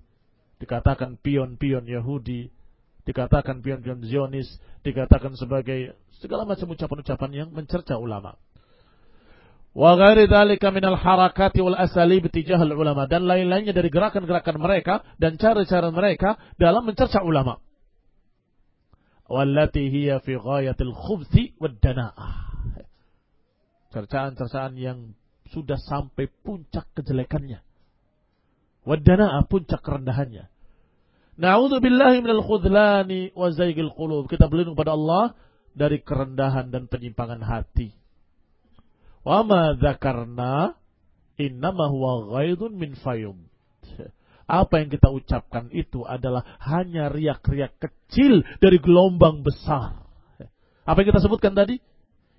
dikatakan pion-pion Yahudi, dikatakan pion-pion Zionis, dikatakan sebagai segala macam ucapan-ucapan yang mencerca ulama. Wa ghairi dzalika minal harakati wal asalib tijahal ulama dan lain-lainnya dari gerakan-gerakan mereka dan cara-cara mereka dalam mencerca ulama. Wallati hiya fi ghayatil khubthi wad dana'ah cercaan-cercaan yang sudah sampai puncak kejelekannya. Wadana puncak kerendahannya. Na'udzubillahi minal khudlani wa zaygil qulub. Kita berlindung pada Allah dari kerendahan dan penyimpangan hati. Wa ma dzakarna innama huwa ghaidun min fayum. Apa yang kita ucapkan itu adalah hanya riak-riak kecil dari gelombang besar. Apa yang kita sebutkan tadi?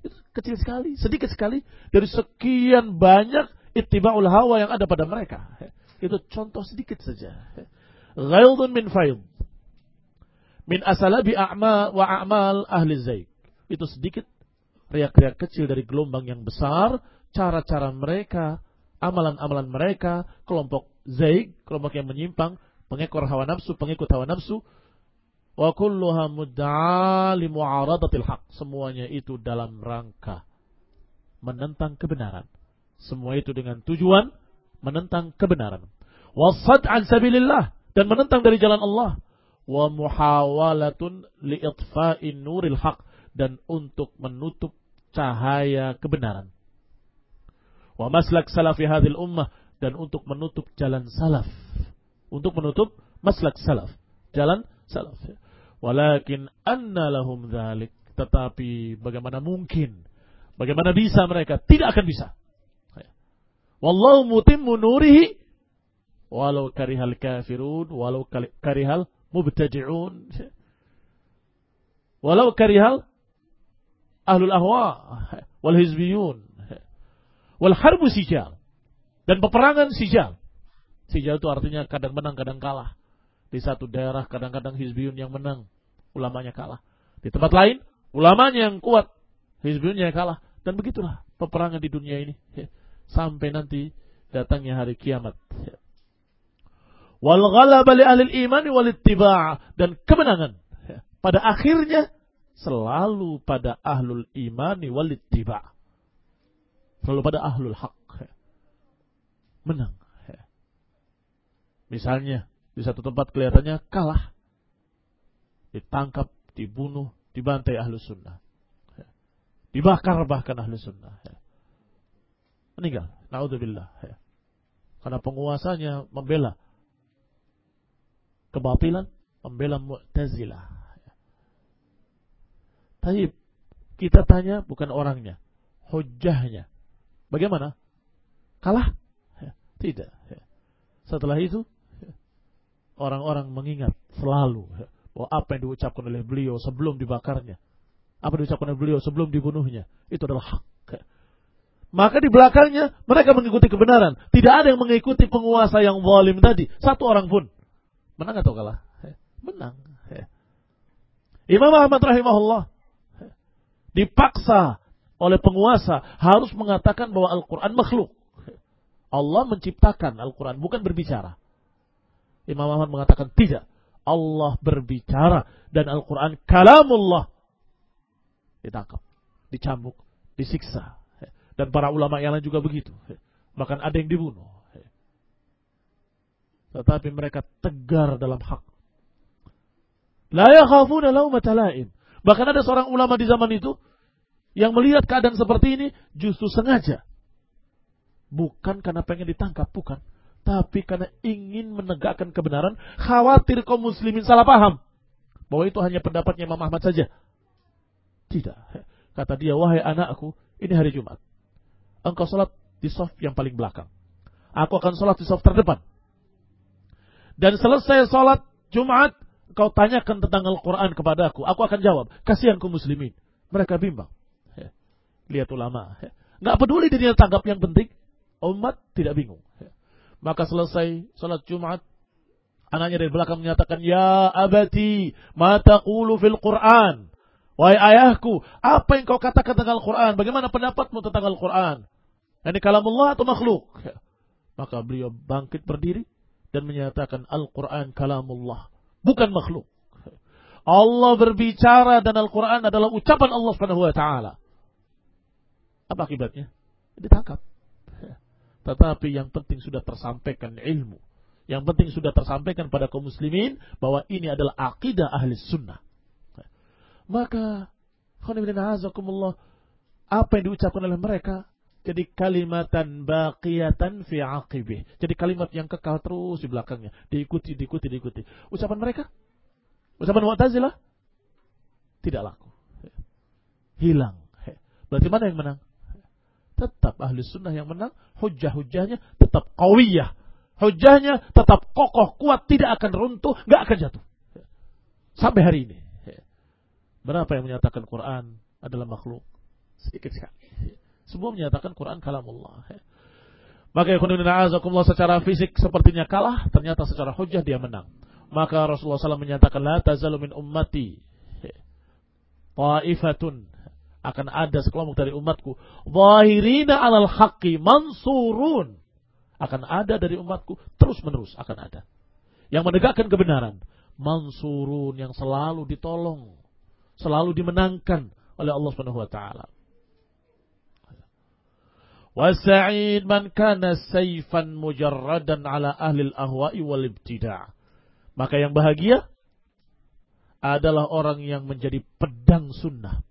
Itu kecil sekali, sedikit sekali dari sekian banyak ittiba'ul hawa yang ada pada mereka. Itu contoh sedikit saja. Ghaidun min faid. Min asalabi a'mal wa a'mal ahli zaik. Itu sedikit riak-riak kecil dari gelombang yang besar, cara-cara mereka, amalan-amalan mereka, kelompok zaik, kelompok yang menyimpang, pengekor hawa nafsu, pengikut hawa nafsu, Wa kulluha mudda'a li mu'aradatil haq. Semuanya itu dalam rangka menentang kebenaran. Semua itu dengan tujuan menentang kebenaran. Wasad an sabilillah dan menentang dari jalan Allah. Wa muhawalatun li itfa'in nuril haq dan untuk menutup cahaya kebenaran. Wa maslak salafi hadhil ummah dan untuk menutup jalan salaf. Untuk menutup maslak salaf. Jalan salaf. Walakin anna lahum dhalik. Tetapi bagaimana mungkin? Bagaimana bisa mereka? Tidak akan bisa. Wallahu mutimmu nurihi walau karihal kafirun walau karihal mubtadi'un walau karihal ahlul ahwa wal hizbiyun wal harbu sijal dan peperangan sijal sijal itu artinya kadang menang kadang kalah di satu daerah kadang-kadang hizbiyun yang menang, ulamanya kalah. Di tempat lain, ulamanya yang kuat, hizbiyunnya yang kalah. Dan begitulah peperangan di dunia ini. Sampai nanti datangnya hari kiamat. Wal ahli dan kemenangan pada akhirnya selalu pada ahlul imani ittiba'. Selalu pada ahlul haq. Menang. Misalnya di satu tempat kelihatannya kalah. Ditangkap, dibunuh, dibantai ahlu sunnah. Dibakar bahkan ahlu sunnah. Ya. Meninggal. Naudzubillah. Ya. Karena penguasanya membela kebatilan, membela mu'tazilah. Tapi kita tanya bukan orangnya, hujahnya. Bagaimana? Kalah? Tidak. Setelah itu orang-orang mengingat selalu bahwa apa yang diucapkan oleh beliau sebelum dibakarnya, apa yang diucapkan oleh beliau sebelum dibunuhnya, itu adalah hak. Maka di belakangnya mereka mengikuti kebenaran. Tidak ada yang mengikuti penguasa yang zalim tadi. Satu orang pun. Menang atau kalah? Menang. Imam Ahmad rahimahullah dipaksa oleh penguasa harus mengatakan bahwa Al-Quran makhluk. Allah menciptakan Al-Quran, bukan berbicara. Imam Ahmad mengatakan tidak. Allah berbicara dan Al-Quran kalamullah. Ditangkap, dicambuk, disiksa. Dan para ulama yang lain juga begitu. Bahkan ada yang dibunuh. Tetapi mereka tegar dalam hak. La yakhafuna laumata laim. Bahkan ada seorang ulama di zaman itu yang melihat keadaan seperti ini justru sengaja. Bukan karena pengen ditangkap, bukan tapi karena ingin menegakkan kebenaran, khawatir kaum muslimin salah paham. Bahwa itu hanya pendapatnya Imam Ahmad saja. Tidak. Kata dia, wahai anakku, ini hari Jumat. Engkau sholat di soft yang paling belakang. Aku akan sholat di soft terdepan. Dan selesai sholat Jumat, kau tanyakan tentang Al-Quran kepadaku. Aku akan jawab. Kasihanku muslimin. Mereka bimbang. Lihat ulama. Nggak peduli dirinya tanggap yang penting. Umat tidak bingung. Maka selesai sholat Jumat, Anaknya dari belakang menyatakan, Ya abati, mata ulu fil Quran. Wahai ayahku, apa yang kau katakan tentang Al-Quran? Bagaimana pendapatmu tentang Al-Quran? Ini kalamullah atau makhluk? Maka beliau bangkit berdiri dan menyatakan Al-Quran kalamullah. Bukan makhluk. Allah berbicara dan Al-Quran adalah ucapan Allah ta'ala. Apa akibatnya? Ditangkap. Tetapi yang penting sudah tersampaikan ilmu. Yang penting sudah tersampaikan pada kaum muslimin bahwa ini adalah akidah ahli sunnah. Maka, apa yang diucapkan oleh mereka jadi kalimatan baqiyatan fi aqibih. Jadi kalimat yang kekal terus di belakangnya. Diikuti, diikuti, diikuti. Ucapan mereka? Ucapan Mu'tazilah? Tidak laku. Hilang. Berarti mana yang menang? Tetap ahli sunnah yang menang. Hujah-hujahnya tetap kawiyah Hujahnya tetap kokoh, kuat, tidak akan runtuh, nggak akan jatuh. Sampai hari ini. Berapa yang menyatakan Quran adalah makhluk? Sedikit sekali. Semua menyatakan Quran kalamullah. Maka ya azakumullah secara fisik sepertinya kalah, ternyata secara hujah dia menang. Maka Rasulullah SAW menyatakan la tazalu min ummati ta'ifatun akan ada sekelompok dari umatku zahirina alal haqqi mansurun akan ada dari umatku terus menerus akan ada. Yang menegakkan kebenaran, mansurun yang selalu ditolong, selalu dimenangkan oleh Allah Subhanahu wa taala. Man kana sayfan mujarradan ala ahli al-ahwa'i wal ibtida'. Maka yang bahagia adalah orang yang menjadi pedang sunnah.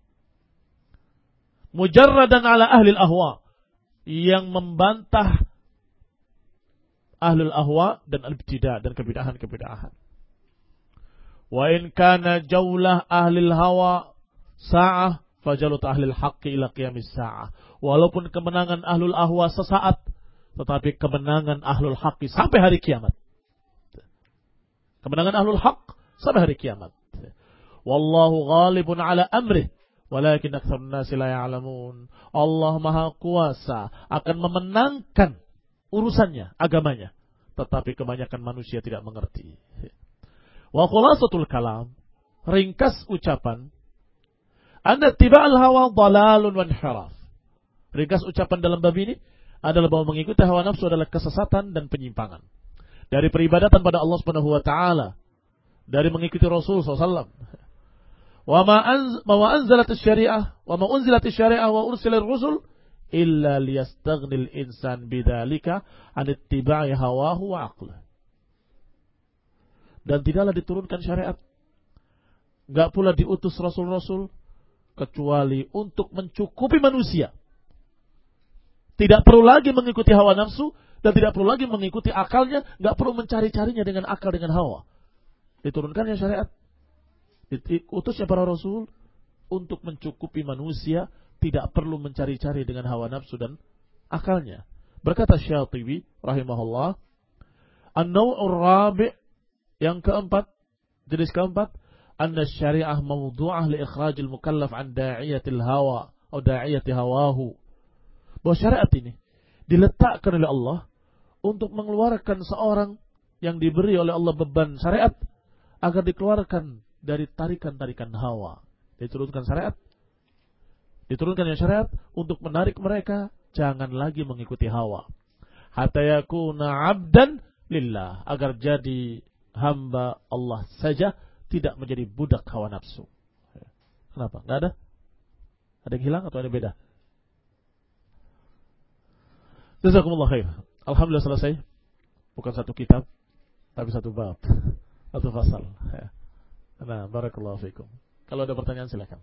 Mujarradan ala ahli al-ahwa. Yang membantah ahlul ahwa dan al-ibtida dan kebidahan-kebidahan. Wa in kana jaulah ahlil hawa sa'ah fajalut ahlil haqqi ila qiyamis sa'ah. Walaupun kemenangan ahlul ahwa sesaat, tetapi kemenangan ahlul haqqi sampai hari kiamat. Kemenangan ahlul haqq sampai hari kiamat. Wallahu ghalibun ala amrih. Walakin aktsarun nasi la ya'lamun. Allah Maha Kuasa akan memenangkan urusannya, agamanya. Tetapi kebanyakan manusia tidak mengerti. Wa khulasatul kalam, ringkas ucapan, anda tiba'al hawa dalalun wa inhiraf. Ringkas ucapan dalam bab ini adalah bahwa mengikuti hawa nafsu adalah kesesatan dan penyimpangan. Dari peribadatan pada Allah Subhanahu wa taala, dari mengikuti Rasul SAW. Wa ma anzalat syariah, wa ma unzilat syariah wa ursilir rusul illa liyastaghnil insan bidzalika an ittiba'i hawahu wa aqlah. Dan tidaklah diturunkan syariat. Enggak pula diutus rasul-rasul kecuali untuk mencukupi manusia. Tidak perlu lagi mengikuti hawa nafsu dan tidak perlu lagi mengikuti akalnya, enggak perlu mencari-carinya dengan akal dengan hawa. Diturunkannya syariat. Diutusnya para rasul untuk mencukupi manusia tidak perlu mencari-cari dengan hawa nafsu dan akalnya. Berkata Syatibi rahimahullah, An-naw'ur rabi' yang keempat, jenis keempat, anna syariah mawdu'ah li ikhrajil mukallaf an da'iyatil hawa atau da'iyati hawahu. Bahwa syariat ini diletakkan oleh Allah untuk mengeluarkan seorang yang diberi oleh Allah beban syariat agar dikeluarkan dari tarikan-tarikan hawa. Diturunkan syariat diturunkan yang syariat untuk menarik mereka jangan lagi mengikuti hawa. Hatta yakuna abdan lillah agar jadi hamba Allah saja tidak menjadi budak hawa nafsu. Kenapa? Enggak ada? Ada yang hilang atau ada yang beda? Jazakumullah khair. Alhamdulillah selesai. Bukan satu kitab, tapi satu bab. Satu fasal. Nah, barakallahu fikum. Kalau ada pertanyaan silakan.